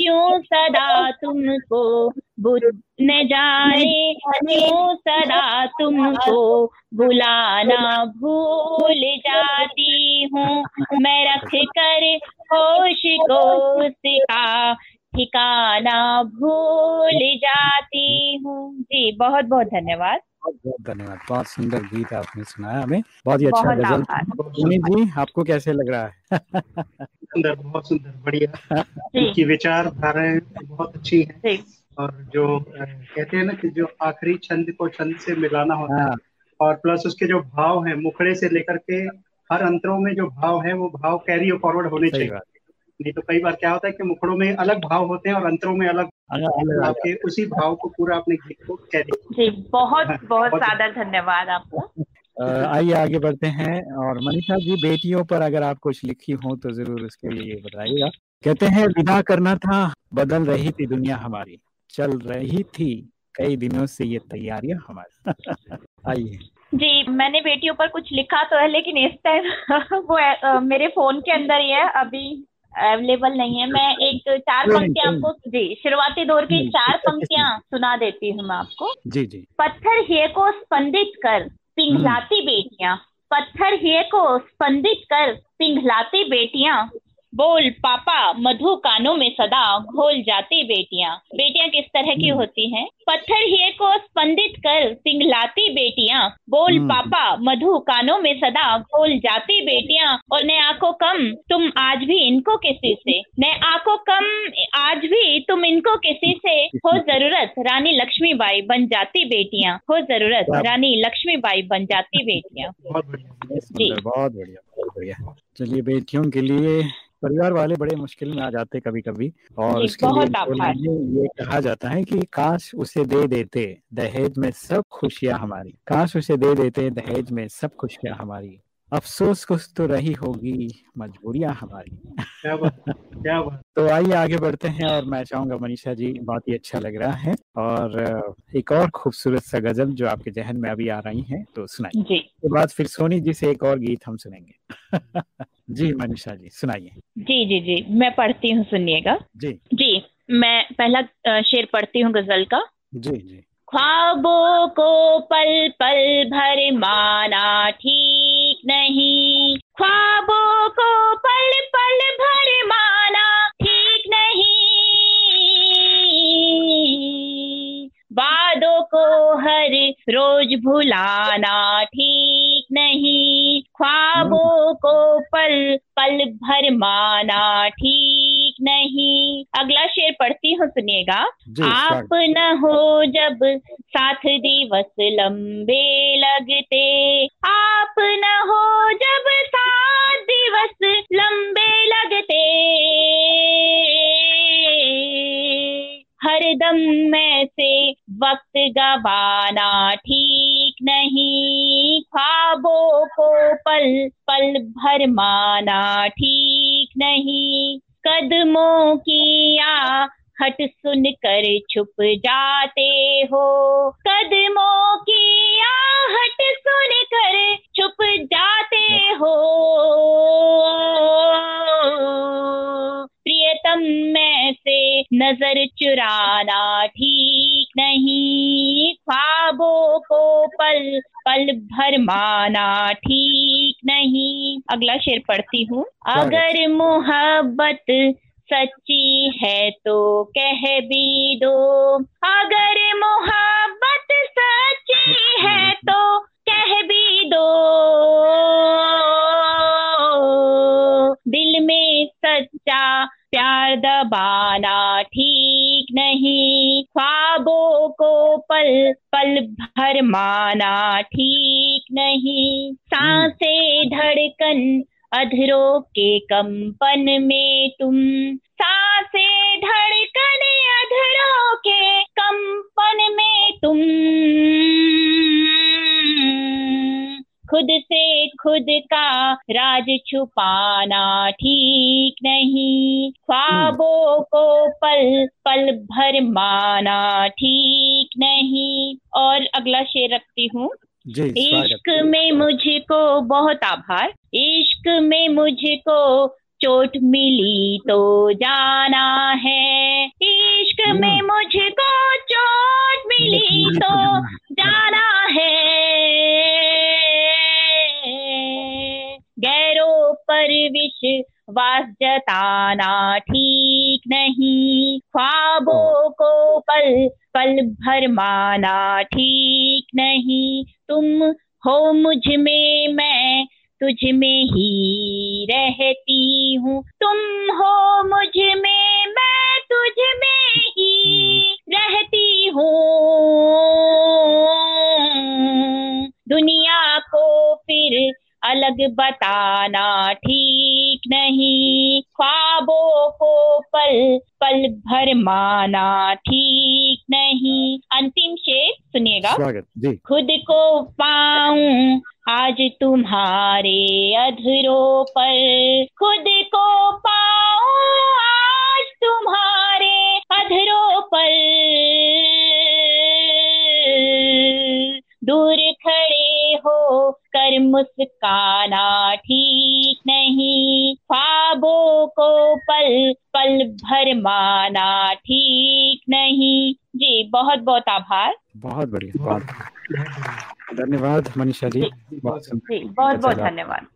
E: क्यों सदा तुमको बुद न जाने क्यों सदा तुमको बुलाना भूल जाती हूँ? मैं रख कर होश को सिखा ठिकाना भूल जाती हूँ। जी बहुत बहुत धन्यवाद।
D: बहुत धन्यवाद। बहुत सुंदर गीत आपने सुनाया हमें। बहुत ही अच्छा गज़ल। जी आपको कैसे लग रहा है? *laughs*
G: सुंदर बहुत सुंदर बढ़िया।
E: जी *laughs*
G: उनकी विचारधाराएँ बहुत अच्छी हैं। और जो कहते हैं ना कि जो आखिरी छंद को छंद से मिलाना होता है।
D: हाँ।
G: और प्लस उसके जो भाव हैं मुखड़े से लेकर के हर अंतरों में जो भाव है वो भाव कैरी फॉरवर्ड होने चाहिए। नहीं तो कई बार क्या होता है कि मुखड़ों में अलग भाव होते हैं और अंतरों में अलग
D: आ
G: आपके उसी भाव को पूरा अपने गीत को कैरी
E: जी बहुत बहुत
G: बहुत-
E: ज़्यादा धन्यवाद आपको।
D: आइए आगे बढ़ते हैं और मनीषा जी बेटियों पर अगर आप कुछ लिखी हो तो ज़रूर उसके लिए बताइएगा। कहते हैं विदा करना था बदल रही थी दुनिया हमारी चल रही थी कई दिनों से ये तैयारियाँ हमारी। *laughs* आइए।
E: जी मैंने बेटियों पर कुछ लिखा तो है लेकिन इस टाइम *laughs* वो अ, मेरे फ़ोन के अंदर ही है अभी अवेलेबल नहीं है। मैं एक चार पंक्तियाँ आपको जी शुरुआती दौर की चार पंक्तियाँ सुना देती हूँ मैं आपको।
D: जी जी।
E: पत्थर हिये को स्पंदित कर पिघलाती बेटियाँ। पत्थर ही को स्पंदित कर पिघलाती बेटियाँ। बोल पापा मधु कानों में सदा घोल जाती बेटियाँ। बेटियाँ किस तरह की होती हैं? पत्थर हिये को स्पंदित कर पिघलाती बेटियाँ। बोल
D: हम्म।
E: पापा मधु कानों में सदा घोल जाती बेटियाँ और ने आँखों कम तुम आज भी इनको किसी से। ने आँखों कम आज भी तुम इनको किसी से। हो *laughs* ज़रूरत रानी लक्ष्मीबाई बन जाती बेटियाँ। हो ज़रूरत रानी लक्ष्मीबाई बन जाती *laughs* बेटियाँ।
G: बहुत बढ़िया
D: बहुत बढ़िया। चलिए बेटियों के लिए परिवार वाले बड़े मुश्किल में आ जाते कभी कभी और उसके लिए ये कहा जाता है कि काश उसे दे देते दहेज में सब खुशियाँ हमारी। काश उसे दे देते दहेज में सब खुशियाँ हमारी। अफसोस कुछ तो रही होगी मजबूरियाँ हमारी।
G: क्या बात क्या बात
D: तो आइए आगे बढ़ते हैं और मैं चाहूँगा मनीषा जी बहुत ही अच्छा लग रहा है। और एक और खूबसूरत सा गज़ल जो आपके जहन में अभी आ रही है तो सुनाइए।
E: जी।
D: उसके बाद फिर सोनी जी से एक और गीत हम सुनेंगे। *laughs* जी मनीषा जी सुनाइए।
E: जी जी जी मैं पढ़ती हूँ सुनिएगा।
D: जी।
E: जी मैं पहला शेर पढ़ती हूँ गज़ल का।
D: जी जी।
E: ख्वाबों को पल पल भर माना ठीक नहीं। ख्वाबों को पल पल भर माना, ठीक नहीं। वादों को हर रोज भुलाना, ठीक नहीं। ख्वाबों को पल पल भर माना, ठीक नहीं। अगला शेर पढ़ती हूँ सुनिएगा। आप न हो जब साथ दिवस लंबे लगते। आप न हो जब सात दिवस लंबे लगते। हरदम में से वक्त गवाना ठीक नहीं। ख्वाबों को पल पल भर माना ठीक नहीं। कदमों की आहट सुन कर छुप जाते हो। कदमों की आहट सुन कर छुप जाते हो। प्रियतम में से नज़र चुराना ठीक नहीं। ख्वाबों को पल पल भर माना ठीक नहीं। अगला शेर पढ़ती हूँ? अगर मोहब्बत सच्ची है तो कह भी दो। अगर मोहब्बत सच्ची दबाना ठीक नहीं ख्वाबों को पल पल भर माना ठीक नहीं। सांसे धड़कन अधरों के कंपन में बहुत आभार
D: मनीषा जी बहुत
E: बहुत बहुत
D: अच्छा
E: धन्यवाद।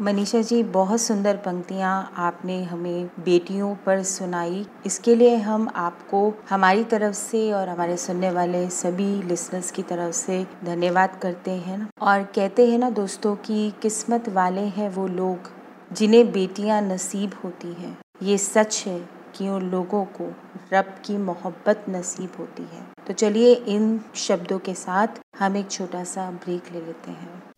A: मनीषा जी बहुत सुंदर पंक्तियाँ आपने हमें बेटियों पर सुनाई। इसके लिए हम आपको हमारी तरफ़ से और हमारे सुनने वाले सभी लिसनर्स की तरफ़ से धन्यवाद करते हैं। और कहते हैं ना दोस्तों कि किस्मत वाले हैं वो लोग जिन्हें बेटियाँ नसीब होती हैं। ये सच है कि उन लोगों को रब की मोहब्बत नसीब होती है। तो चलिए इन शब्दों के साथ हम एक छोटा सा ब्रेक ले लेते हैं।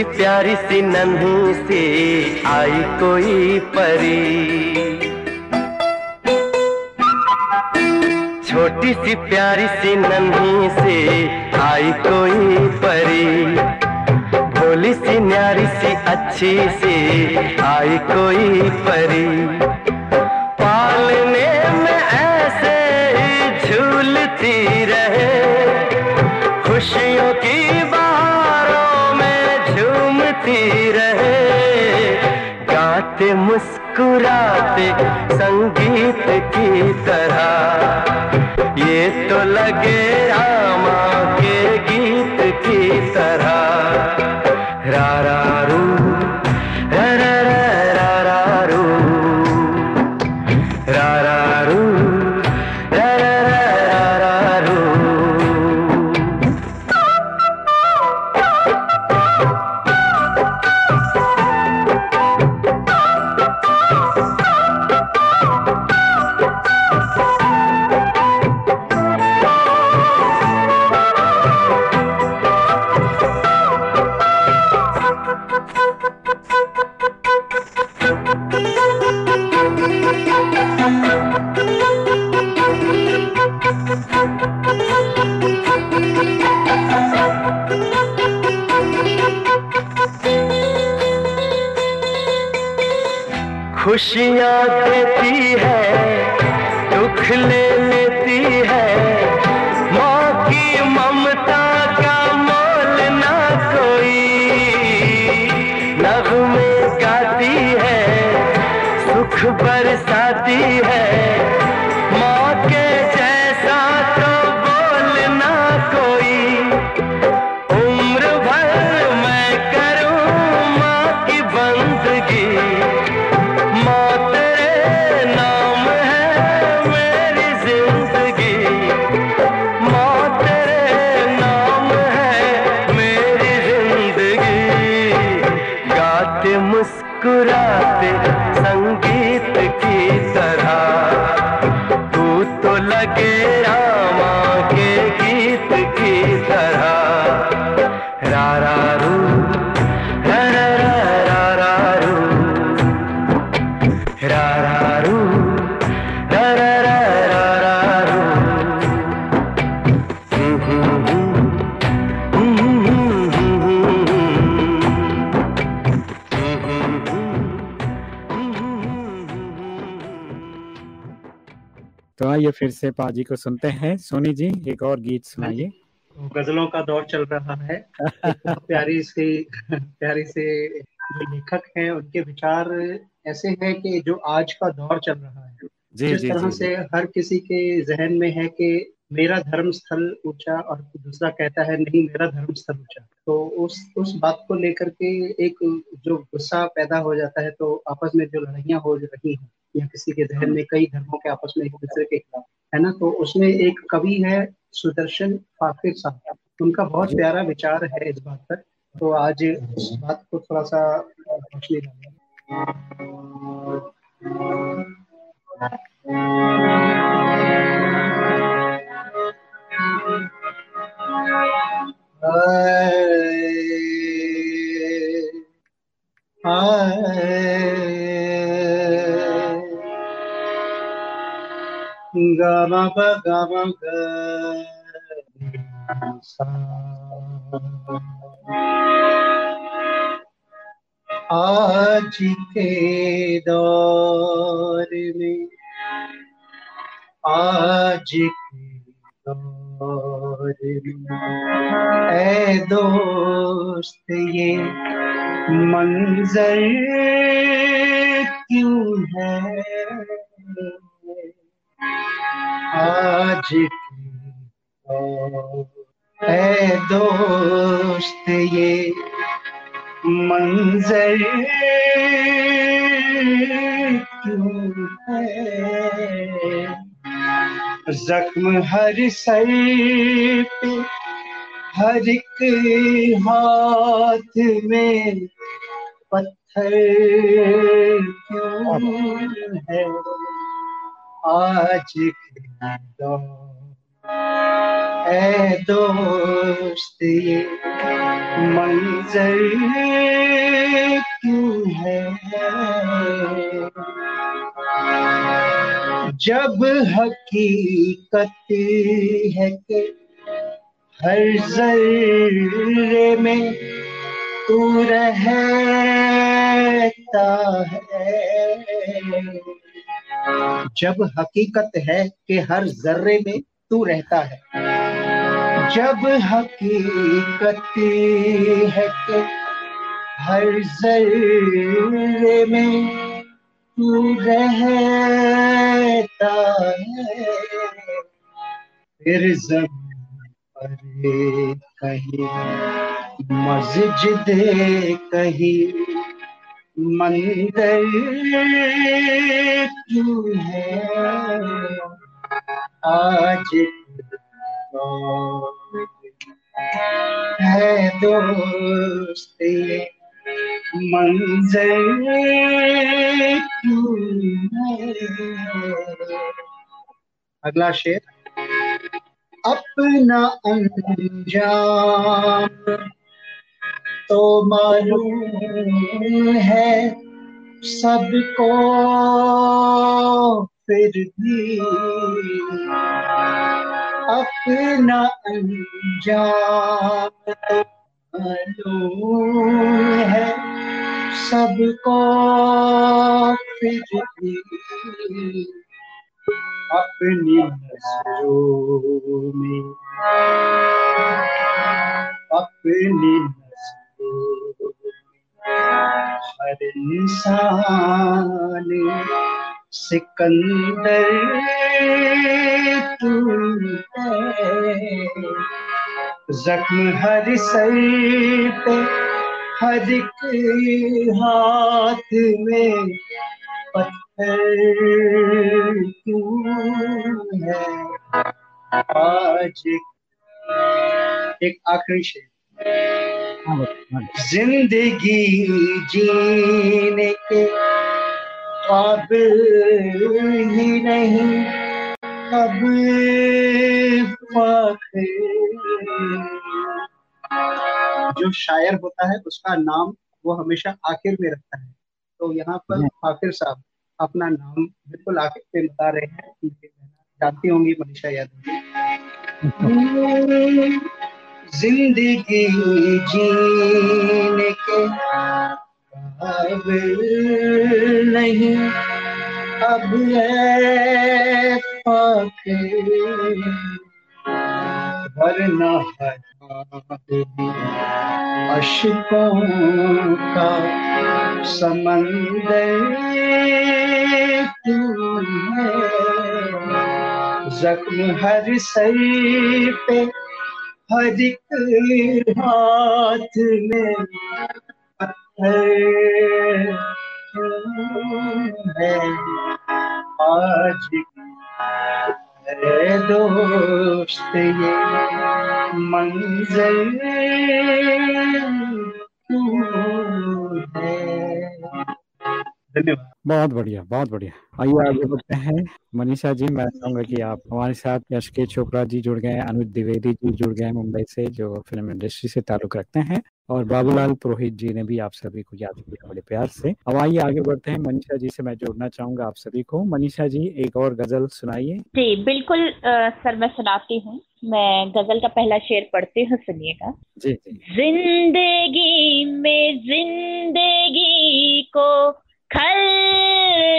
F: भी प्यारी सी नन्ही सी आई कोई परी। छोटी सी प्यारी सी नन्ही से आई कोई परी। भोली सी, न्यारी सी, अच्छी सी आई कोई परी। संगीत की तरह। ये तो लगे
D: से पाजी को सुनते हैं। सोनी जी एक और गीत सुनाइए।
G: गजलों का दौर चल रहा है। प्यारी सी प्यारी से जो लेखक हैं उनके विचार ऐसे हैं कि जो आज का दौर चल रहा है।
D: जी
G: जिस
D: जी
G: तरह
D: जी
G: से हर किसी के जहन में है कि मेरा धर्म स्थल ऊँचा और दूसरा कहता है नहीं मेरा धर्म स्थल ऊँचा। तो उस उस बात को लेकर के एक जो गुस्सा पैदा हो जाता है तो आपस में जो लड़ाइयाँ हो रही हैं या किसी के जहन में कई धर्मों के आपस में एक दूसरे के खिलाफ। है ना? तो उसमें एक कवि है सुदर्शन फाकिर साहब। उनका बहुत प्यारा विचार है इस बात पर। तो आज इस बात को थोड़ा सा रोशनी गम ग सा। आज के दौर में, आज के दौर में, ऐ दोस्त ये मंजर क्यों है आज ऐ दोस्त ये मंजर क्यों है। जख्म हर सर पे हर एक हाथ में पत्थर क्यों है? आज दौर ऐ दोस्त ये? मंजर क्यों है? जब हकीकत है कि हर जर्रे में तू रहता है। जब हकीकत है कि हर जर्रे में तू रहता है। जब हकीकत है कि हर जर्रे में तू रहता है, फिर पर कहीं, मस्जिद कहीं। मंदिर क्यों है। आज है दोस्त। मंजर अगला शेर। अपना अंजाम तो मालूम है सबको फिर भी। अपना अंजाम मालूम है सबको फिर भी। अपनी नज़रों में अपनी हर इंसान सिकंदर तू जख्म हर सर पे, हर एक हाथ में, पत्थर क्यों है। आज एक आखिरी शेर। ज़िंदगी जीने के काबिल ही नहीं अब जो शायर होता है उसका नाम वो हमेशा आखिर में रखता है। तो यहाँ पर फाकिर साहब अपना नाम बिल्कुल आखिर पे बता रहे हैं। जानती होंगी मनीषा यादव। ज़िंदगी जीने के काबिल नहीं। अब वरना है अशकों का समंदर तू है जख्म हर सर पे हर एक हाथ में है। आज है दोस्त ये मंजर तू है। धन्यवाद।
D: बहुत बढ़िया बहुत बढ़िया। आइए आगे बढ़ते हैं। मनीषा जी मैं चाहूँगा कि आप हमारे साथ यश के चोपड़ा जी जुड़ गए अनुज द्विवेदी जी जुड़ गए मुंबई से जो फ़िल्म इंडस्ट्री से ताल्लुक रखते हैं। और बाबूलाल पुरोहित जी ने भी आप सभी को याद किया बड़े प्यार से। अब आइए आगे बढ़ते हैं। मनीषा जी से मैं जोड़ना चाहूँगा आप सभी को। मनीषा जी एक और गज़ल सुनाइए।
E: जी बिल्कुल आ, सर मैं सुनाती हूँ। मैं गज़ल का पहला शेर पढ़ती हूँ सुनिएगा।
D: जी जी।
E: ज़िंदगी में ज़िंदगी को खल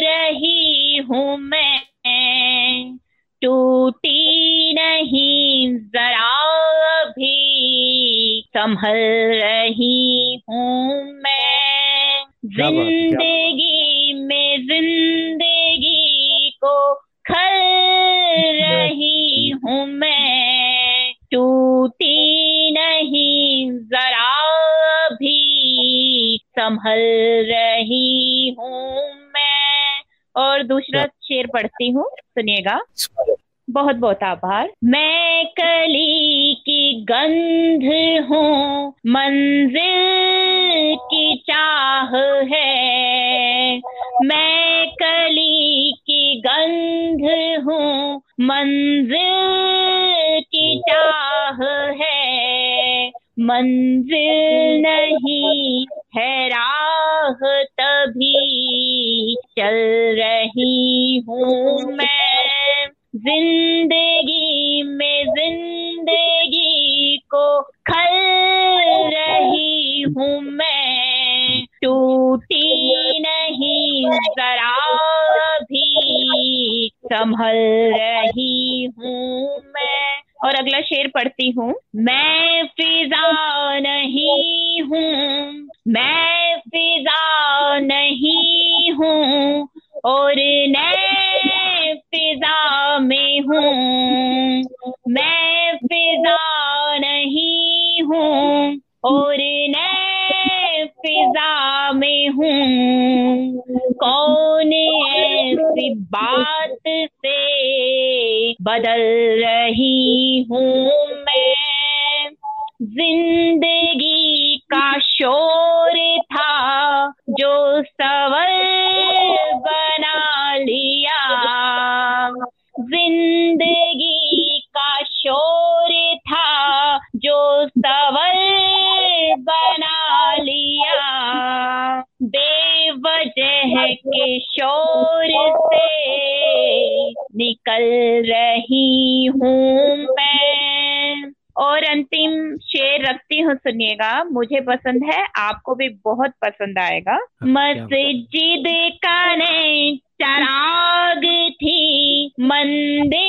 E: रही हूँ मैं। टूटी नहीं जरा भी संभल रही हूँ मैं। ज़िंदगी में ज़िंदगी को खल रही हूँ मैं। टूटी नहीं जरा भी संभल रही हूँ मैं। और दूसरा शेर पढ़ती हूँ सुनिएगा। बहुत बहुत आभार। मैं कली की गंध हूँ मंजिल की चाह है। मैं कली की गंध हूँ मंजिल की चाह है। मंजिल नहीं है राह तभी चल रही हूँ मैं। ज़िंदगी में ज़िंदगी को खल रही हूँ मैं। टूटी नहीं, जरा भी संभल रही हूँ मैं। और अगला शेर पढ़ती हूँ। मैं फिजा नहीं हूँ, मैं फिजा नहीं हूँ, और मैं फिजा में हूँ। बहुत पसंद आएगा। मस्जिद का नहीं चराग थी मंदिर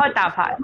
E: बहुत आभार।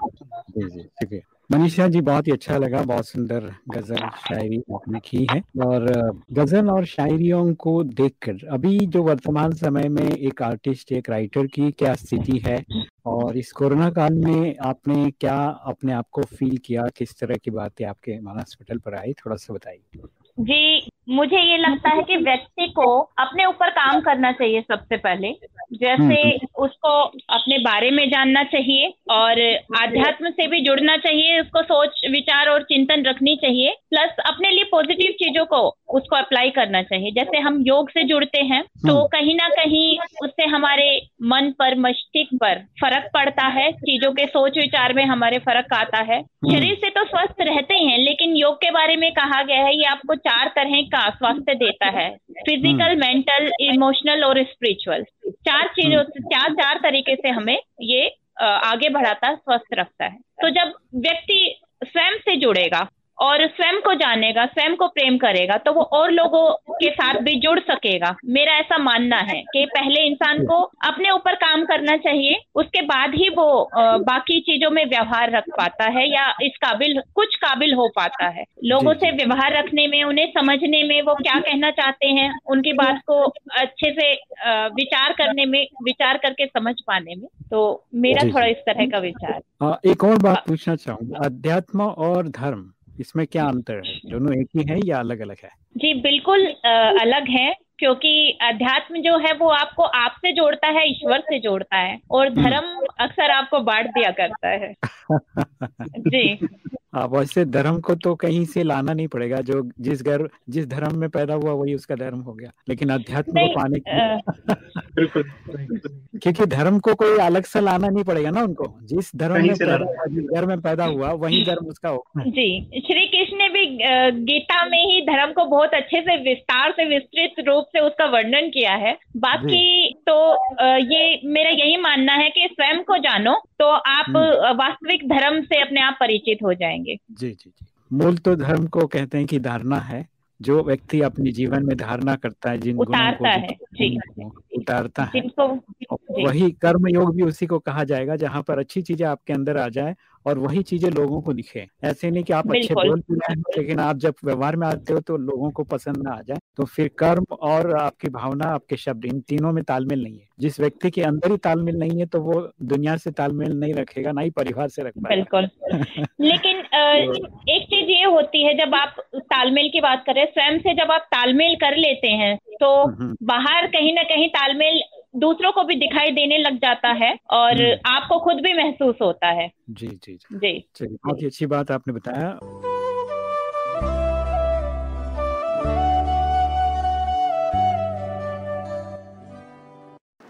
E: जी
D: जी शुक्रिया मनीषा जी बहुत ही अच्छा लगा बहुत सुंदर गज़ल शायरी आपने की है। और गज़ल और शायरियों को देखकर अभी जो वर्तमान समय में एक आर्टिस्ट एक राइटर की क्या स्थिति है और इस कोरोना काल में आपने क्या अपने आप को फील किया किस तरह की बातें आपके मानस पटल पर आई थोड़ा सा बताइए।
E: जी मुझे ये लगता है कि *laughs* व्यक्ति को अपने ऊपर काम करना चाहिए सबसे पहले। जैसे उसको अपने बारे में जानना चाहिए और आध्यात्म से भी जुड़ना चाहिए उसको सोच विचार और चिंतन रखनी चाहिए। प्लस अपने लिए पॉजिटिव चीज़ों को उसको अप्लाई करना चाहिए। जैसे हम योग से जुड़ते हैं तो कहीं ना कहीं उससे हमारे मन पर मस्तिष्क पर फ़र्क पड़ता है चीज़ों के सोच विचार में हमारे फ़र्क आता है। शरीर से तो स्वस्थ रहते ही लेकिन योग के बारे में कहा गया है ये आपको चार तरह का स्वास्थ्य देता है फ़िज़िकल मेंटल इमोशनल और स्पिरिचुअल चार चीज़ों से चार चार तरीके से हमें ये आगे बढ़ाता स्वस्थ रखता है। तो जब व्यक्ति स्वयं से जुड़ेगा और स्वयं को जानेगा स्वयं को प्रेम करेगा तो वो और लोगों के साथ भी जुड़ सकेगा। मेरा ऐसा मानना है कि पहले इंसान को अपने ऊपर काम करना चाहिए उसके बाद ही वो बाकी चीज़ों में व्यवहार रख पाता है या इस काबिल कुछ काबिल हो पाता है। लोगों से व्यवहार रखने में उन्हें समझने में वो क्या कहना चाहते हैं उनकी बात को अच्छे से विचार करने में विचार करके समझ पाने में तो मेरा थोड़ा इस तरह का विचार।
D: एक और बात पूछना चाहूँगा। अध्यात्म और धर्म इसमें क्या अंतर है? दोनों एक ही है या अलग अलग है?
E: जी बिल्कुल अलग है क्योंकि अध्यात्म जो है वो आपको आपसे जोड़ता है ईश्वर से जोड़ता है और धर्म अक्सर आपको बांट दिया करता है। *laughs* जी।
D: हाँ वैसे धर्म को तो कहीं से लाना नहीं पड़ेगा जो जिस घर जिस धर्म में पैदा हुआ वही उसका धर्म हो गया लेकिन अध्यात्म को पाने के। *laughs* क्योंकि धर्म को कोई अलग से लाना नहीं पड़ेगा ना उनको जिस धर्म में पैदा जिस घर में पैदा हुआ वही धर्म उसका हो
E: जी श्री कृष्ण ने भी गीता में ही धर्म को बहुत अच्छे से विस्तार से विस्तृत रूप से उसका वर्णन किया है। बाकी तो ये मेरा यही मानना है कि स्वयं को जानो तो आप वास्तविक धर्म से अपने आप परिचित हो जाएँगे।
D: जी जी जी। मूल तो धर्म को कहते हैं कि धारणा है। जो व्यक्ति अपने जीवन में धारणा करता है जिन गुणों को
E: उतारता है, जी।
D: उतारता है। वही कर्म योग भी उसी को कहा जाएगा जहाँ पर अच्छी चीज़ें आपके अंदर आ जाए और वही चीज़ें लोगों को दिखे। ऐसे नहीं कि आप अच्छे बोल भी रहे हैं लेकिन आप जब व्यवहार में आते हो तो लोगों को पसंद ना आ जाए तो फिर कर्म और आपकी भावना आपके शब्द इन तीनों में तालमेल नहीं है। जिस व्यक्ति के अंदर ही तालमेल नहीं है तो वो दुनिया से तालमेल नहीं रखेगा ना ही परिवार से रख
E: बिल्कुल। लेकिन *laughs* एक चीज़ ये होती है जब आप तालमेल की बात करें स्वयं से जब आप तालमेल कर लेते हैं तो
D: हम्म।
E: बाहर कहीं ना कहीं तालमेल दूसरों को भी दिखाई देने लग जाता है और
D: हम्म।
E: आपको खुद भी महसूस होता है।
D: जी जी जी।
E: जी।
D: चलिए बहुत ही अच्छी बात आपने बताया।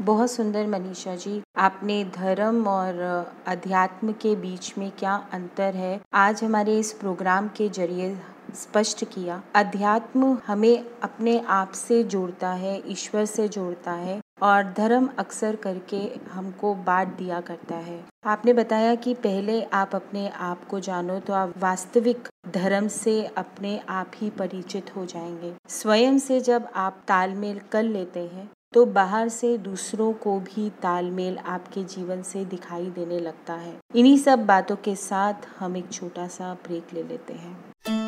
A: बहुत सुंदर मनीषा जी। आपने धर्म और अध्यात्म के बीच में क्या अंतर है? आज हमारे इस प्रोग्राम के ज़रिए स्पष्ट किया। अध्यात्म हमें अपने आप से जोड़ता है, ईश्वर से जोड़ता है और धर्म अक्सर करके हमको बांट दिया करता है। आपने बताया कि पहले आप अपने आप को जानो तो आप वास्तविक धर्म से अपने आप ही परिचित हो जाएँगे। स्वयं से जब आप तालमेल कर लेते हैं तो बाहर से दूसरों को भी तालमेल आपके जीवन से दिखाई देने लगता है। इन्हीं सब बातों के साथ हम एक छोटा सा ब्रेक ले लेते हैं।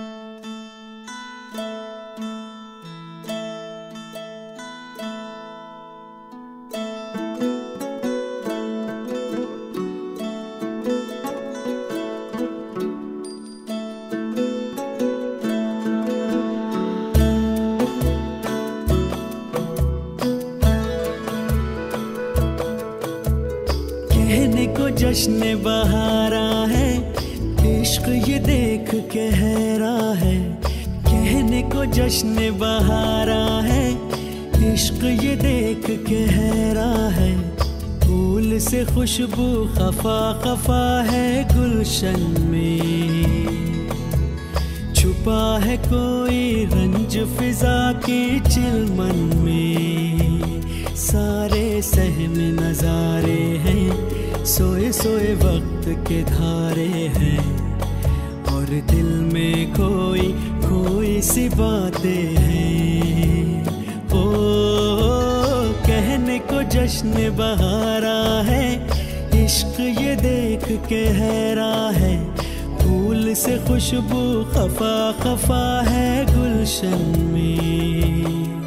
I: जश्न बहारा है। इश्क ये देख के हैरा है। कहने को जश्न बहारा है। इश्क ये देख के हैरा है। फूल से खुशबू खफा खफा है गुलशन में। छुपा है कोई रंज फिजा के चिलमन में। सारे सहम नजारे हैं। सोए सोए वक्त के धारे हैं। और दिल में कोई कोई सी बातें हैं। ओ, कहने को जश्न बहारा है, इश्क ये देख के हैरा है। फूल से खुशबू खफा खफा है गुलशन में।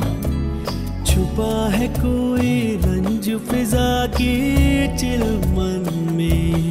I: छुपा है कोई रंग जो फिजा की चिलमन में।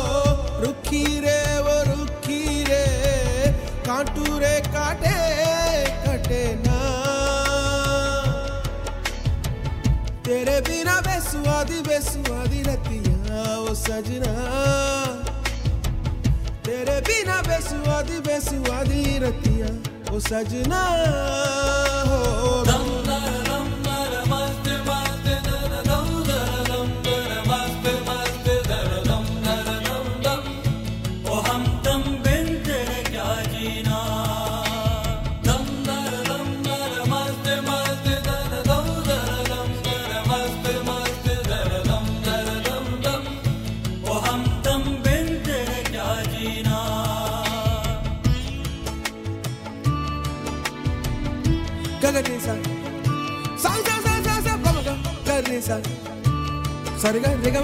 J: कांटू रे काटे, कटे ना। तेरे बिना बेसुआदी बेसुआदी रतिया, ओ सजना। तेरे बिना बेसुआदी बेसुआदी रतिया, ओ सजना। हो Sorry,
D: rega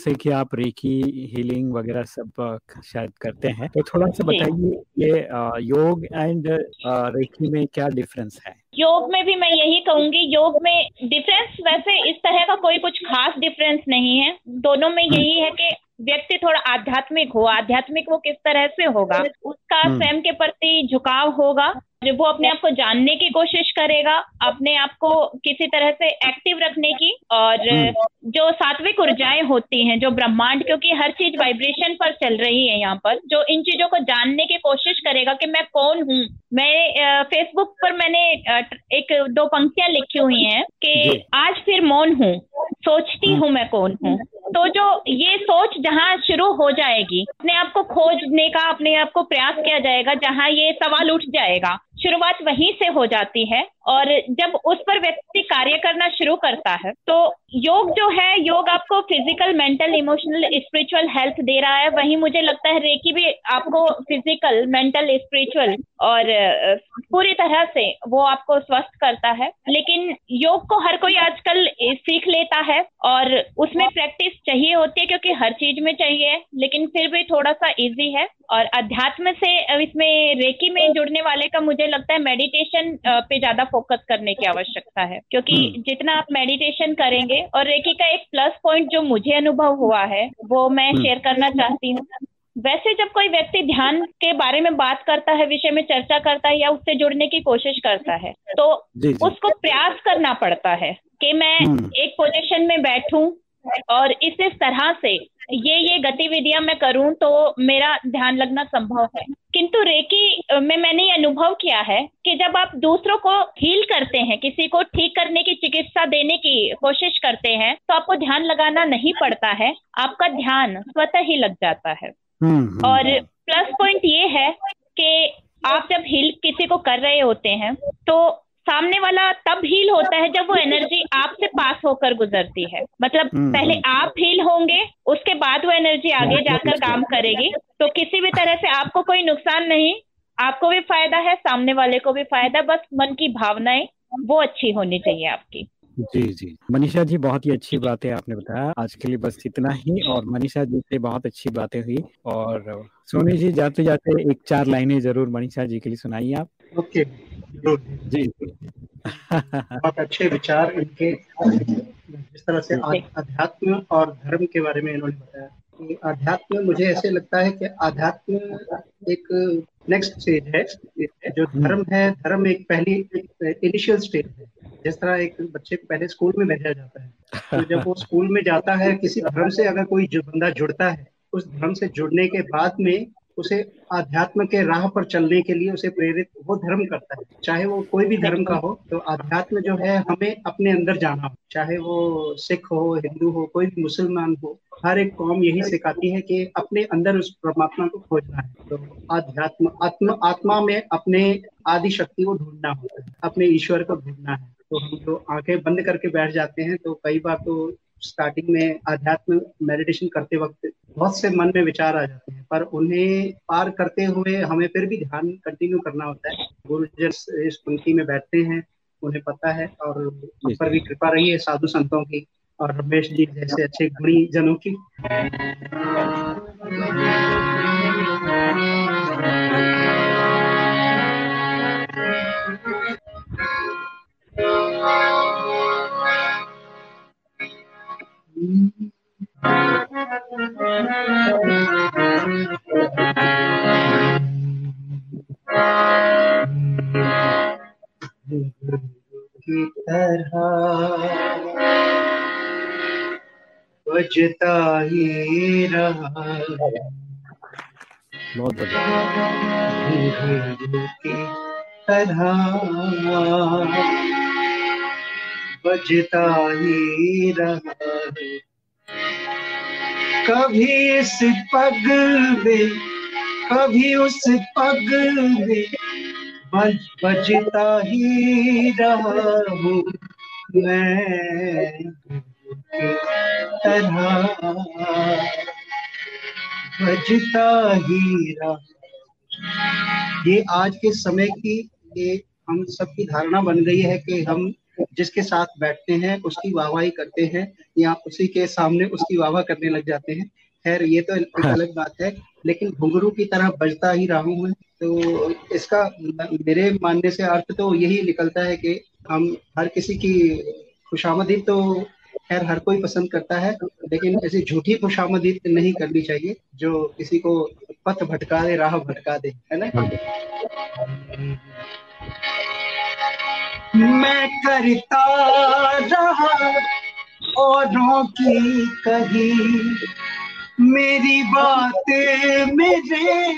D: जैसे कि आप रेकी हीलिंग वगैरह सब शायद करते हैं तो थोड़ा सा बताइए ये योग एंड रेकी में क्या डिफरेंस है?
E: योग में भी मैं यही कहूँगी योग में डिफरेंस वैसे इस तरह का कोई कुछ खास डिफरेंस नहीं है। दोनों में यही है कि व्यक्ति थोड़ा आध्यात्मिक हो आध्यात्मिक वो किस तरह से होगा उसका
D: हम्म।
E: स्वयं के प्रति झुकाव होगा जो वो अपने आप को जानने की कोशिश करेगा अपने आप को किसी तरह से एक्टिव रखने की और
D: हम्म।
E: जो सात्विक ऊर्जाएँ होती हैं जो ब्रह्मांड क्योंकि हर चीज़ वाइब्रेशन पर चल रही है यहाँ पर जो इन चीज़ों को जानने की कोशिश करेगा कि मैं कौन हूँ मैं फेसबुक पर मैंने एक दो पंक्तियाँ लिखी हुई हैं कि आज फिर मौन हूँ सोचती हूँ मैं कौन हूँ तो जो ये सोच जहाँ शुरू हो जाएगी, अपने आप को खोजने का, अपने आप को प्रयास किया जाएगा जहाँ ये सवाल उठ जाएगा। शुरुआत वहीं से हो जाती है। और जब उस पर व्यक्ति कार्य करना शुरू करता है तो योग जो है, योग आपको physical mental emotional spiritual health दे रहा है। वहीं मुझे लगता है रेकी भी आपको फ़िज़िकल मेंटल स्पिरिचुअल और पूरी तरह से वो आपको स्वस्थ करता है। लेकिन योग को हर कोई आजकल सीख लेता है और उसमें प्रैक्टिस चाहिए होती है क्योंकि हर चीज़ में चाहिए, लेकिन फिर भी थोड़ा सा इजी है। और अध्यात्म से इसमें रेकी में जुड़ने वाले का मुझे लगता है मेडिटेशन पे ज़्यादा फोकस करने की आवश्यकता है क्योंकि
D: हम्म।
E: जितना आप मेडिटेशन करेंगे और रेकी का एक प्लस पॉइंट जो मुझे अनुभव हुआ है वो मैं। शेयर करना चाहती हूँ वैसे जब कोई व्यक्ति ध्यान के बारे में बात करता है विषय में चर्चा करता है या उससे जुड़ने की कोशिश करता है तो
D: जी जी
E: उसको प्रयास करना पड़ता है कि मैं। एक पोजीशन में बैठूं और इस इस तरह से ये ये गतिविधियाँ मैं करूँ तो मेरा ध्यान लगना संभव है। किंतु रेकी में मैंने ये अनुभव किया है कि जब आप दूसरों को हील करते हैं किसी को ठीक करने की चिकित्सा देने की कोशिश करते हैं तो आपको ध्यान लगाना नहीं पड़ता है आपका ध्यान स्वतः ही लग जाता है।
D: हम्म, हम्म,
E: और प्लस पॉइंट ये है कि आप जब हील किसी को कर रहे होते हैं तो सामने वाला तब हील होता है जब वो एनर्जी आपसे पास होकर गुजरती है। मतलब
D: हम्म,
E: पहले
D: हम्म।
E: आप हील होंगे उसके बाद वो एनर्जी आगे जाकर काम करेगी। तो किसी भी तरह से आपको कोई नुकसान नहीं आपको भी फ़ायदा है सामने वाले को भी फ़ायदा बस मन की भावनाएँ वो अच्छी होनी चाहिए आपकी।
D: जी जी। मनीषा जी बहुत ही अच्छी बातें आपने बताया। आज के लिए बस इतना ही और मनीषा जी से बहुत अच्छी बातें हुई। और सोनी जी जाते जाते एक चार लाइनें ज़रूर मनीषा जी के लिए सुनाइए आप।
G: ओके
D: जी।
G: बहुत अच्छे विचार इनके। जिस तरह से अध्यात्म और धर्म के बारे में इन्होंने बताया। कि अध्यात्म मुझे ऐसे लगता है कि अध्यात्म एक नेक्स्ट स्टेज है जो धर्म है धर्म एक पहली इनिशियल स्टेज है। जिस तरह एक बच्चे को पहले स्कूल में भेजा जाता है तो जब वो स्कूल में जाता है किसी धर्म से अगर कोई जो बंदा जुड़ता है उस धर्म से जुड़ने के बाद में उसे आध्यात्म के राह पर चलने के लिए उसे प्रेरित, वो धर्म करता है। चाहे वो कोई भी धर्म का हो तो आध्यात्म जो है हमें अपने अंदर जाना हो। चाहे वो सिख हो, हिंदू हो, कोई भी मुसलमान हो, हर एक कौम यही सिखाती है कि अपने अंदर उस परमात्मा को खोजना है। तो आध्यात्म, आत्म, आत्मा में अपने आदि शक्ति को ढूंढना होता है, अपने ईश्वर को ढूंढना है। तो हम जो आँखें बंद करके बैठ जाते हैं तो कई बार तो स्टार्टिंग में आध्यात्म मेडिटेशन करते वक्त बहुत से मन में विचार आ जाते हैं पर उन्हें पार करते हुए हमें फिर भी ध्यान कंटिन्यू करना होता है। गुरु जिस इस पंक्ति में बैठते हैं उन्हें पता है और हम पर भी कृपा रही है साधु संतों की और रमेश जी जैसे अच्छे गुणी जनों की। की तरह बजता ही रहा
D: बहुत बढ़िया
G: की तरह। बजता ही रहा। है कभी इस पग में, कभी उस पग में बज बजता ही रहा। हूँ मैं तरह बजता ही रहा। ये आज के समय की एक हम सबकी धारणा बन गई है कि हम जिसके साथ बैठते हैं उसकी वाहवाही करते हैं या उसी के सामने उसकी वाहवा करने लग जाते हैं। खैर ये तो एक अलग बात है लेकिन घुंघरू की तरह बजता ही रहा हूँ। तो इसका मेरे मानने से अर्थ तो यही निकलता है कि हम हर किसी की खुशामदीद तो खैर हर कोई पसंद करता है लेकिन ऐसी झूठी खुशामदीद नहीं करनी चाहिए जो किसी को पथ भटका दे राह भटका दे है ना? मैं करता रहा औरों की कही। मेरी बात मेरे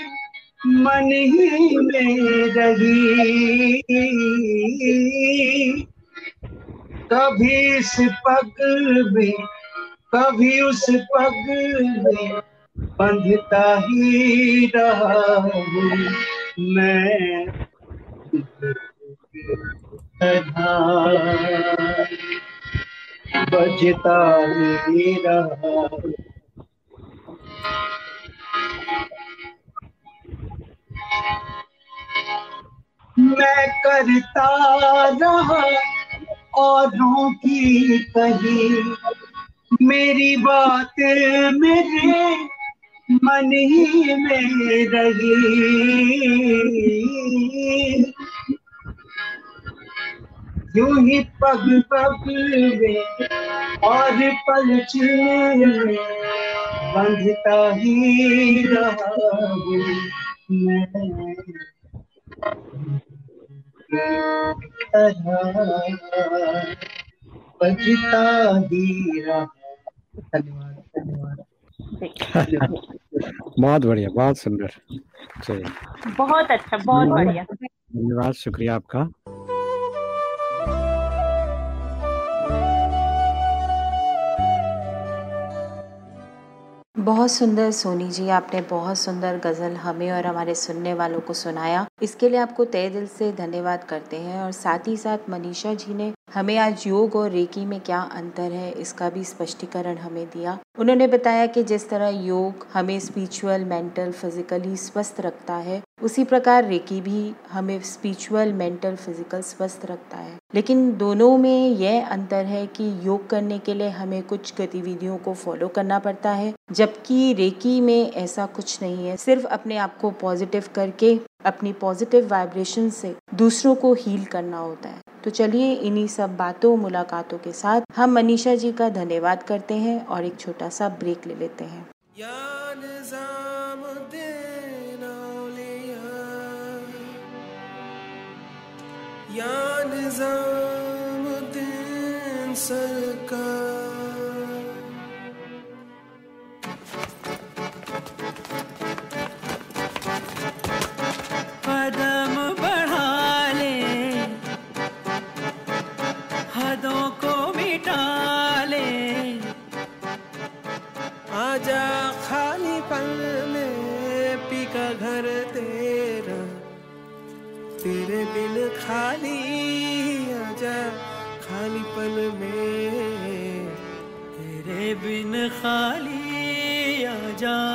G: मन ही में रही। कभी इस पग में, कभी उस पग में बंधता ही रहा मैं। बजता मैं करता रहा औरों की कही। मेरी बात मेरे मन ही में रही। यूँ ही पग पग में और पलच में बंधता ही रहा मैं तरह बजता ही रहा धन्यवाद धन्यवाद
D: बहुत बढ़िया बहुत सुंदर। चलिए
E: बहुत अच्छा बहुत बढ़िया।
D: धन्यवाद शुक्रिया आपका।
A: बहुत सुंदर सोनी जी, आपने बहुत सुंदर गज़ल हमें और हमारे सुनने वालों को सुनाया। इसके लिए आपको तय दिल से धन्यवाद करते हैं और साथ ही साथ मनीषा जी ने हमें आज योग और रेकी में क्या अंतर है, इसका भी स्पष्टीकरण हमें दिया। उन्होंने बताया कि जिस तरह योग हमें स्पिरिचुअल मेंटल फिजिकली स्वस्थ रखता है, उसी प्रकार रेकी भी हमें स्पिरिचुअल मेंटल फ़िज़िकल स्वस्थ रखता है। लेकिन दोनों में यह अंतर है कि योग करने के लिए हमें कुछ गतिविधियों को फॉलो करना पड़ता है, जबकि रेकी में ऐसा कुछ नहीं है। सिर्फ़ अपने आप को पॉजिटिव करके अपनी पॉजिटिव वाइब्रेशन से दूसरों को हील करना होता है। तो चलिए इन्हीं सब बातों, मुलाकातों के साथ हम मनीषा जी का धन्यवाद करते हैं और एक छोटा सा ब्रेक ले लेते हैं।
K: या निज़ाम दिन सरकार पल में तेरे बिन खाली
L: आ जा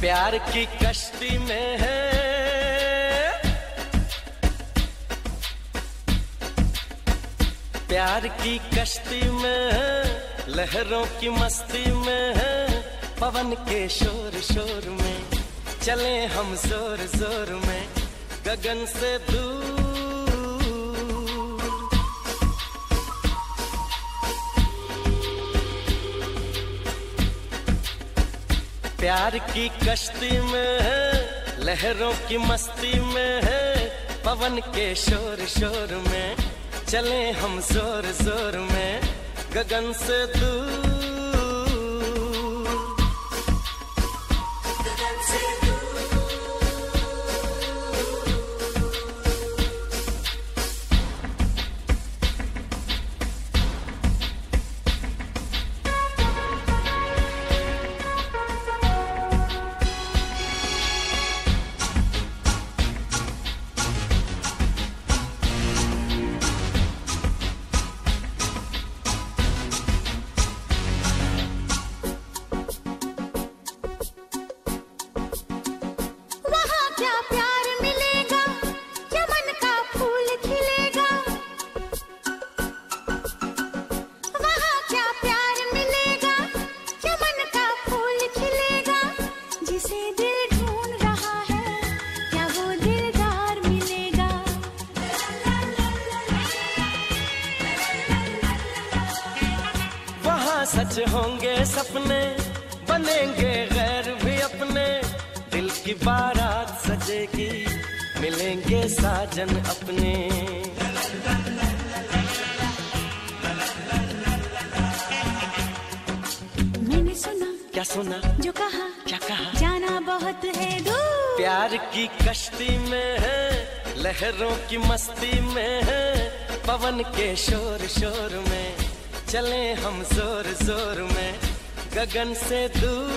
F: प्यार की कश्ती में है। प्यार की कश्ती में है, लहरों की मस्ती में है, पवन के शोर शोर में, चले हम ज़ोर ज़ोर में, गगन से दूर। प्यार की कश्ती में है, लहरों की मस्ती में है, पवन के शोर शोर में, चले हम ज़ोर ज़ोर में, गगन से दूर शोर शोर में चले हम ज़ोर ज़ोर में। गगन से दूर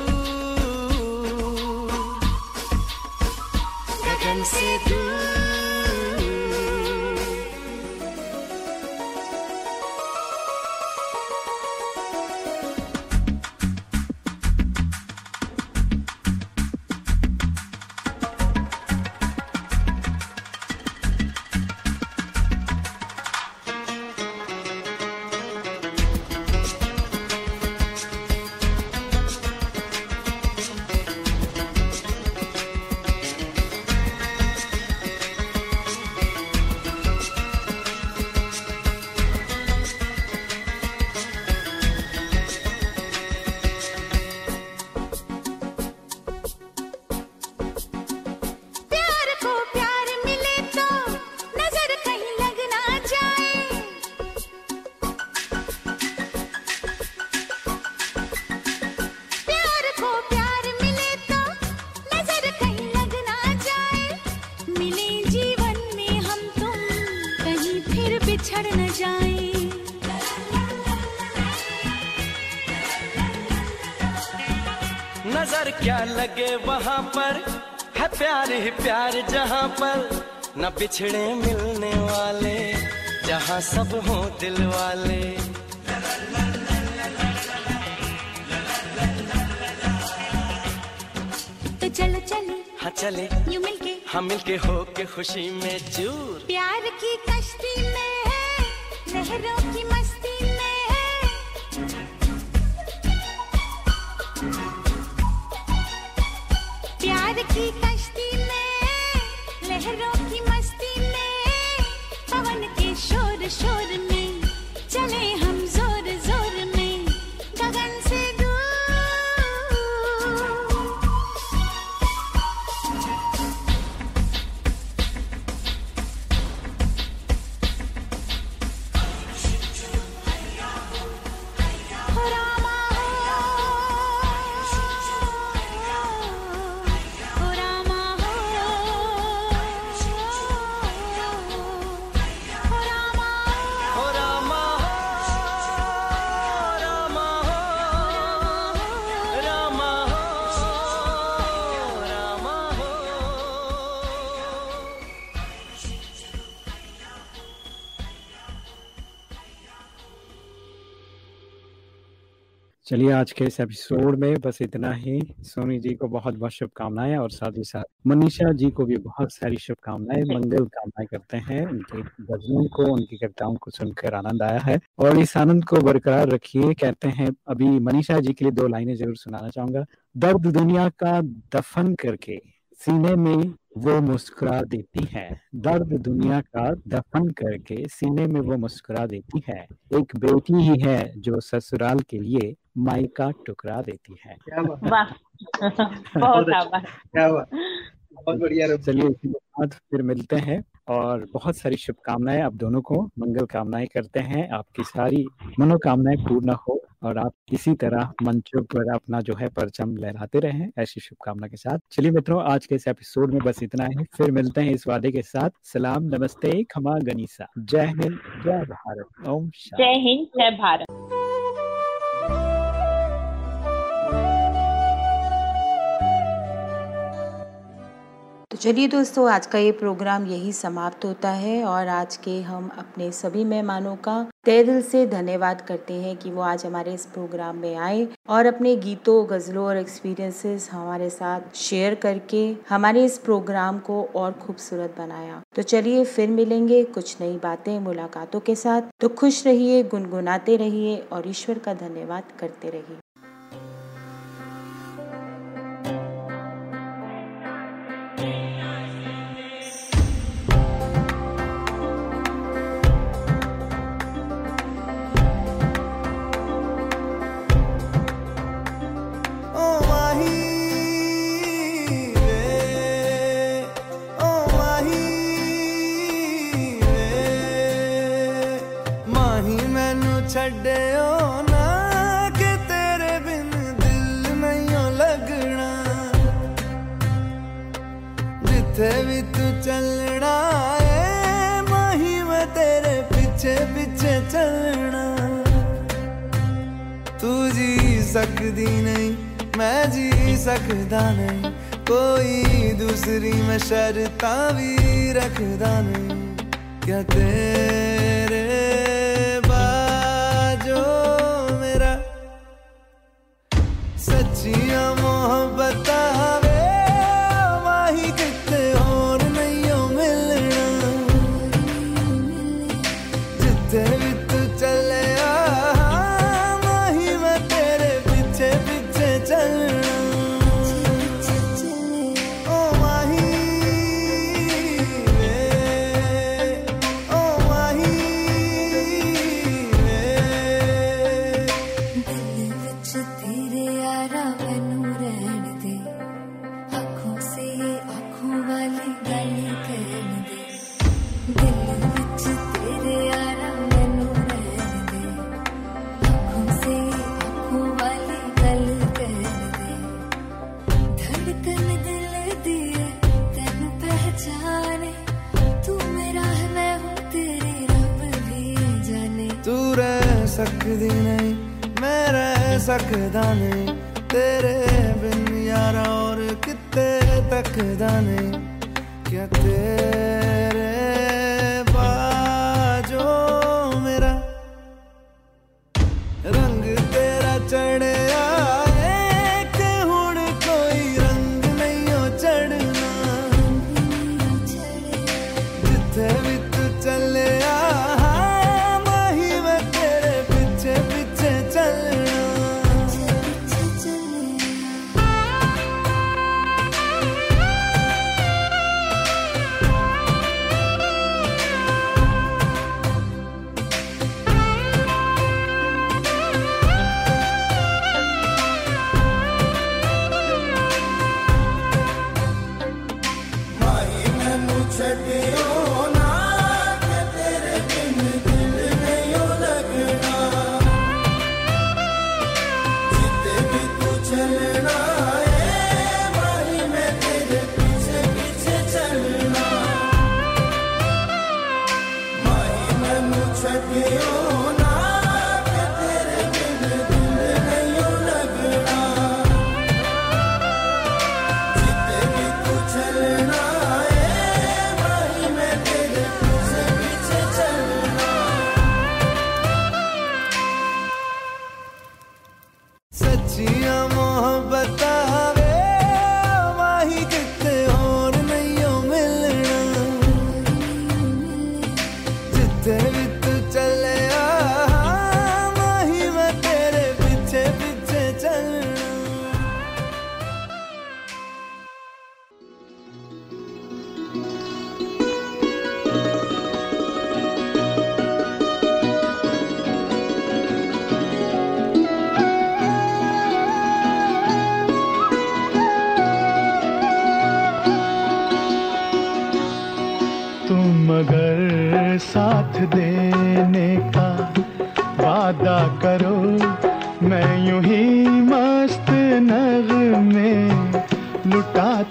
M: लगे
F: वहाँ पर। है प्यार ही प्यार जहाँ पर। न बिछड़े मिलने वाले जहाँ सब हो दिल वाले।
M: तो चलो चले।
F: हाँ चले।
M: यूँ मिलके।
F: हम मिलके हो के खुशी में चूर
M: प्यार की कश्ती में है लहरों की मस्ती की कश्ती में लहरों की मस्ती में पवन के शोर शोर
D: चलिए आज के इस एपिसोड में बस इतना ही। सोनी जी को बहुत बहुत शुभकामनाएँ और साथ ही साथ मनीषा जी को भी बहुत सारी शुभकामनाएँ मंगल कामनाएँ करते हैं। उनके गजलों को उनकी कविताओं को सुनकर आनंद आया है। और इस आनंद को बरकरार रखिए कहते हैं अभी मनीषा जी के लिए दो लाइनें ज़रूर सुनाना चाहूँगा। दर्द दुनिया का दफन करके सीने में वो मुस्कुरा देती है। दर्द दुनिया का दफन करके सीने में वो मुस्कुरा देती है। एक बेटी ही है जो ससुराल के लिए माई का टुकड़ा देती है।
G: क्या बात
E: वाह। *laughs* बहुत आभार।
G: क्या बात बहुत बढ़िया रब
D: चलिए इसी फिर मिलते हैं और बहुत सारी शुभकामनाएँ आप दोनों को। मंगल कामनाएँ करते हैं। आपकी सारी मनोकामनाएँ पूर्ण हो और आप इसी तरह मंचों पर अपना जो है परचम लहराते रहें ऐसी शुभकामना के साथ। चलिए मित्रों आज के इस एपिसोड में बस इतना ही। फिर मिलते हैं इस वादे के साथ। सलाम नमस्ते खमा गनीसा। जय हिंद जय भारत। ओम
E: जय हिंद जय भारत।
A: चलिए दोस्तों, आज का ये प्रोग्राम यही समाप्त होता है और आज के हम अपने सभी मेहमानों का तय दिल से धन्यवाद करते हैं कि वो आज हमारे इस प्रोग्राम में आए और अपने गीतों, गज़लों और एक्सपीरियंसेस हमारे साथ शेयर करके हमारे इस प्रोग्राम को और खूबसूरत बनाया। तो चलिए फिर मिलेंगे कुछ नई बातें मुलाकातों के साथ। तो खुश रहिए, गुनगुनाते रहिए और ईश्वर का धन्यवाद करते रहिए।
K: ਛੱਡਿਓ ਨਾ ਕਿ ਤੇਰੇ ਬਿਨ ਦਿਲ ਨਹੀਂ ਲੱਗਣਾ ਜਿੱਥੇ ਵੀ ਤੂੰ ਚੱਲਣਾ ਏ ਮਾਹੀ ਮੈਂ ਤੇਰੇ ਪਿੱਛੇ ਪਿੱਛੇ ਚੱਲਣਾ ਤੂੰ ਜੀ ਸਕਦੀ ਨਹੀਂ मैं जी सकदा नहीं कोई दूसरी मैं शर्तां भी रखदा नहीं क्या तेरे तकदा तेरे बिन यार और कितने तकदा नहीं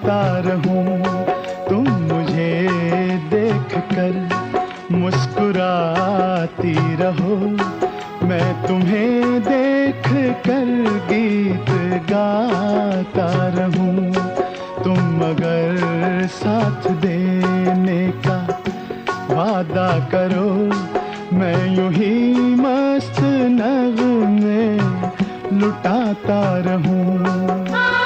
K: बेकरार हूँ।
N: तुम मुझे देख कर मुस्कुराती रहो। मैं तुम्हें देख कर गीत गाता रहूँ। तुम अगर साथ देने का वादा करो, मैं यूँ ही मस्त नग में लुटाता रहूँ।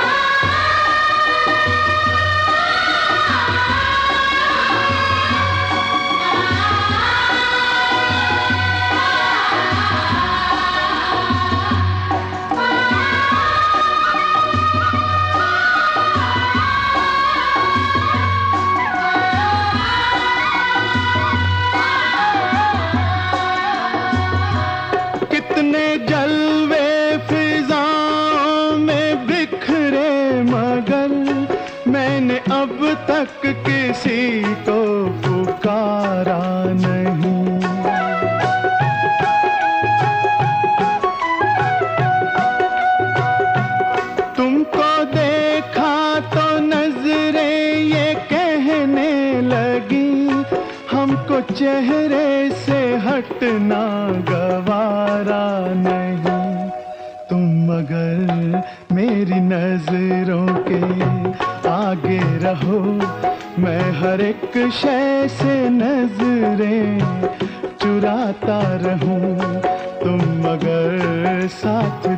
N: रहो मैं हर एक शय से नज़रें चुराता रहूँ। तुम मगर साथ